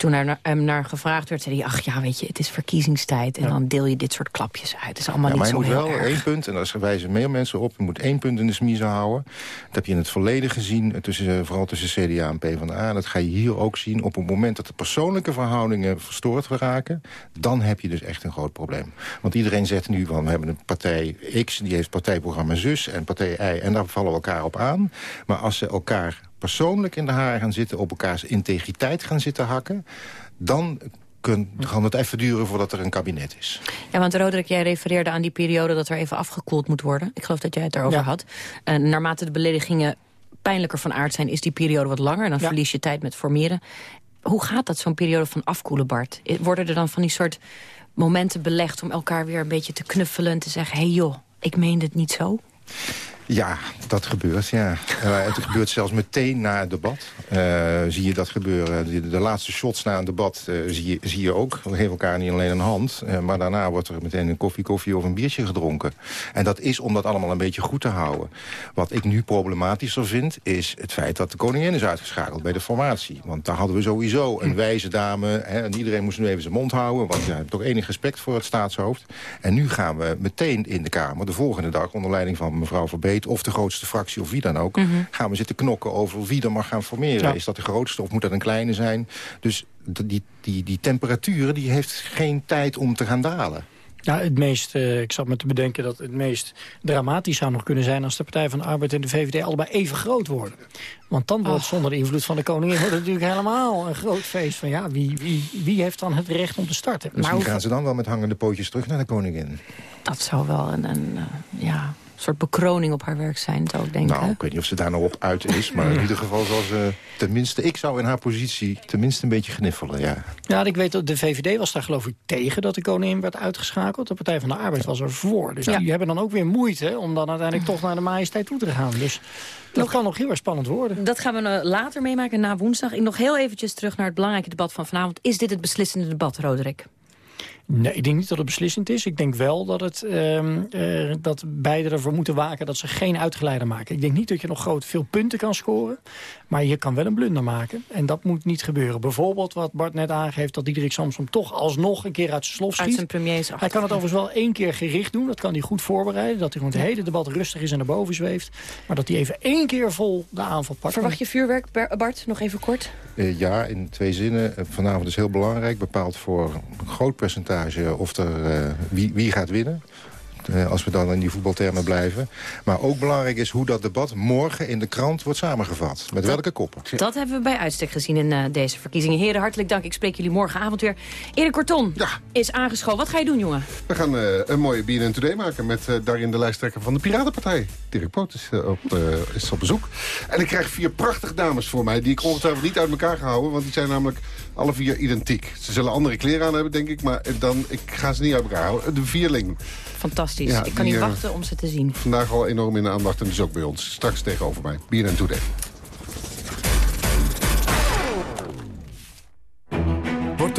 [SPEAKER 18] toen er hem naar gevraagd werd, zei hij... ach ja, weet je, het is verkiezingstijd en dan deel je dit soort klapjes uit. Het is allemaal
[SPEAKER 20] ja,
[SPEAKER 18] niet
[SPEAKER 20] maar
[SPEAKER 18] zo
[SPEAKER 20] je moet wel
[SPEAKER 18] erg.
[SPEAKER 20] één punt, en daar wijzen meer mensen op... je moet één punt in de smiezen houden. Dat heb je in het verleden gezien, eh, tussen, vooral tussen CDA en PvdA. Dat ga je hier ook zien. Op het moment dat de persoonlijke verhoudingen verstoord raken... dan heb je dus echt een groot probleem. Want iedereen zegt nu van, we hebben een partij X... die heeft partijprogramma zus en partij Y... en daar vallen we elkaar op aan. Maar als ze elkaar persoonlijk in de haren gaan zitten... op elkaars integriteit gaan zitten hakken... dan kun, kan het even duren voordat er een kabinet is.
[SPEAKER 18] Ja, want Roderick, jij refereerde aan die periode dat er even afgekoeld moet worden. Ik geloof dat jij het daarover
[SPEAKER 19] Ja.
[SPEAKER 18] had. En naarmate de beledigingen pijnlijker van aard zijn... is die periode wat langer en dan
[SPEAKER 19] Ja.
[SPEAKER 18] verlies je tijd met formeren. Hoe gaat dat, zo'n periode van afkoelen, Bart? Worden er dan van die soort momenten belegd... om elkaar weer een beetje te knuffelen en te zeggen... hé hey joh, ik meen dit niet zo?
[SPEAKER 20] Ja, dat gebeurt, ja. Het gebeurt zelfs meteen na het debat. Eh, zie je dat gebeuren. De, de laatste shots na een debat eh, zie, je, zie je ook. We geven elkaar niet alleen een hand. eh, maar daarna wordt er meteen een koffie, koffie of een biertje gedronken. En dat is om dat allemaal een beetje goed te houden. Wat ik nu problematischer vind, is het feit dat de koningin is uitgeschakeld bij de formatie. Want daar hadden we sowieso een wijze dame. Hè, en iedereen moest nu even zijn mond houden. Want ja, toch enig respect voor het staatshoofd. En nu gaan we meteen in de Kamer, de volgende dag... onder leiding van mevrouw Verbeet of de grootste fractie of wie dan ook... gaan we zitten knokken over wie er mag gaan formeren.
[SPEAKER 19] Ja.
[SPEAKER 20] Is dat de grootste of moet dat een kleine zijn? Dus die, die, die temperatuur die heeft geen tijd om te gaan dalen.
[SPEAKER 19] Ja, het meest, eh, ik zat me te bedenken dat het meest dramatisch zou nog kunnen zijn... als de Partij van de Arbeid en de VVD allebei even groot worden. Want dan wordt zonder de invloed van de koningin... wordt het natuurlijk helemaal een groot feest van... ja, wie, wie, wie heeft dan het recht om te starten?
[SPEAKER 20] Misschien gaan ze dan wel met hangende pootjes terug naar de koningin.
[SPEAKER 18] Dat zou wel een, een eh, ja, soort bekroning op haar werk zijn, zou ik denken.
[SPEAKER 20] Nou, ik weet niet of ze daar nou op uit is. Maar in ieder geval zal ze tenminste... Ik zou in haar positie tenminste een beetje gniffelen, ja.
[SPEAKER 19] Ja, ik weet dat de VVD was daar geloof ik tegen dat de koningin werd uitgeschakeld. De Partij van de Arbeid was er voor. Dus
[SPEAKER 18] Ja.
[SPEAKER 19] die hebben dan ook weer moeite om dan uiteindelijk toch naar de majesteit toe te gaan. Dus dat kan nog heel erg spannend worden.
[SPEAKER 18] Dat gaan we eh, later meemaken, na woensdag. Ik nog heel eventjes terug naar het belangrijke debat van vanavond. Is dit het beslissende debat, Roderick?
[SPEAKER 19] Nee, ik denk niet dat het beslissend is. Ik denk wel dat, het, ehm, eh, dat beide ervoor moeten waken dat ze geen uitgeleider maken. Ik denk niet dat je nog groot veel punten kan scoren. Maar je kan wel een blunder maken. En dat moet niet gebeuren. Bijvoorbeeld wat Bart net aangeeft... dat Diederik Samsom toch alsnog een keer uit zijn slof schiet.
[SPEAKER 18] Uit zijn premiers
[SPEAKER 19] Hij kan het overigens wel één keer gericht doen. Dat kan hij goed voorbereiden. Dat hij gewoon het hele debat rustig is en naar boven zweeft. Maar dat hij even één keer vol de aanval pakt.
[SPEAKER 18] Verwacht je vuurwerk, Bart? Nog even kort.
[SPEAKER 20] Eh, ja, in twee zinnen. Eh, vanavond is heel belangrijk. Bepaalt voor een groot percentage of er, eh, wie, wie gaat winnen. Eh, als we dan in die voetbaltermen blijven. Maar ook belangrijk is hoe dat debat morgen in de krant wordt samengevat. Met welke koppen.
[SPEAKER 18] Dat hebben we bij uitstek gezien in eh, deze verkiezingen. Heren, hartelijk dank. Ik spreek jullie morgenavond weer. Erik Korton is aangeschoven. Wat ga je doen, jongen?
[SPEAKER 25] We gaan een mooie BNN Today maken met daarin de lijsttrekker van de Piratenpartij. Dirk Poot is, op, is op bezoek. En ik krijg vier prachtige dames voor mij die ik ongetwijfeld niet uit elkaar ga houden. Want die zijn namelijk alle vier identiek. Ze zullen andere kleren aan hebben, denk ik. Maar dan, ik ga ze niet uit elkaar houden. De vierling.
[SPEAKER 18] Fantastisch.
[SPEAKER 25] Ja,
[SPEAKER 18] ik kan
[SPEAKER 25] die,
[SPEAKER 18] niet
[SPEAKER 25] eh,
[SPEAKER 18] wachten om ze te zien.
[SPEAKER 25] Vandaag al enorm in de aandacht en dus ook bij ons. Straks tegenover mij. BNN Today.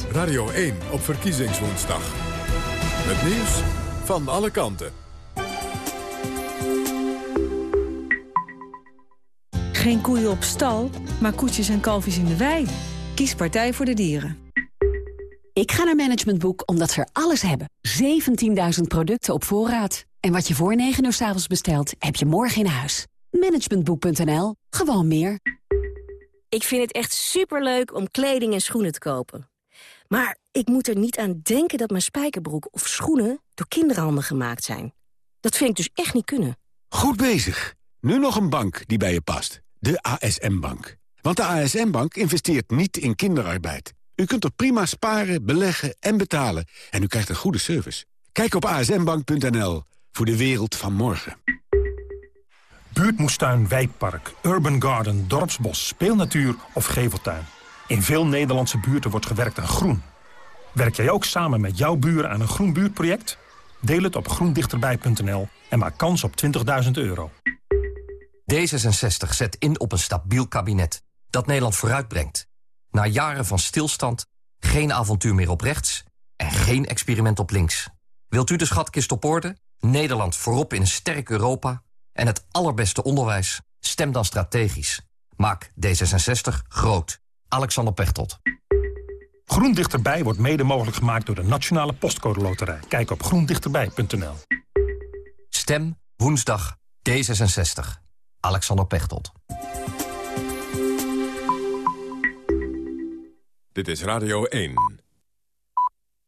[SPEAKER 6] Radio 1 op verkiezingswoensdag. Het nieuws van alle kanten.
[SPEAKER 26] Geen koeien op stal, maar koetjes en kalfjes in de wei. Kies Partij voor de Dieren.
[SPEAKER 27] Ik ga naar Management Boek omdat ze er alles hebben. 17.000 producten op voorraad. En wat je voor 9 uur s avonds bestelt, heb je morgen in huis. Managementboek.nl. Gewoon meer.
[SPEAKER 28] Ik vind het echt superleuk om kleding en schoenen te kopen. Maar ik moet er niet aan denken dat mijn spijkerbroek of schoenen door kinderhanden gemaakt zijn. Dat vind ik dus echt niet kunnen.
[SPEAKER 29] Goed bezig.
[SPEAKER 30] Nu nog een bank die bij je past. De ASM-bank. Want de ASM-bank investeert niet in kinderarbeid. U kunt er prima sparen, beleggen en betalen. En u krijgt een goede service. Kijk op asmbank.nl voor de wereld van morgen.
[SPEAKER 31] Buurtmoestuin, wijkpark, urban garden, dorpsbos, speelnatuur of geveltuin. In veel Nederlandse buurten wordt gewerkt aan groen. Werk jij ook samen met jouw buren aan een groen buurtproject? Deel het op groendichterbij.nl en maak kans op 20.000 euro.
[SPEAKER 32] D66 zet in op een stabiel kabinet dat Nederland vooruitbrengt. Na jaren van stilstand, geen avontuur meer op rechts en geen experiment op links. Wilt u de schatkist op orde? Nederland voorop in een sterk Europa en het allerbeste onderwijs? Stem dan strategisch. Maak D66 groot. Alexander Pechtold.
[SPEAKER 31] Groen Dichterbij wordt mede mogelijk gemaakt door de Nationale Postcode Loterij. Kijk op groendichterbij.nl.
[SPEAKER 32] Stem woensdag D66. Alexander Pechtold.
[SPEAKER 6] Dit is Radio 1.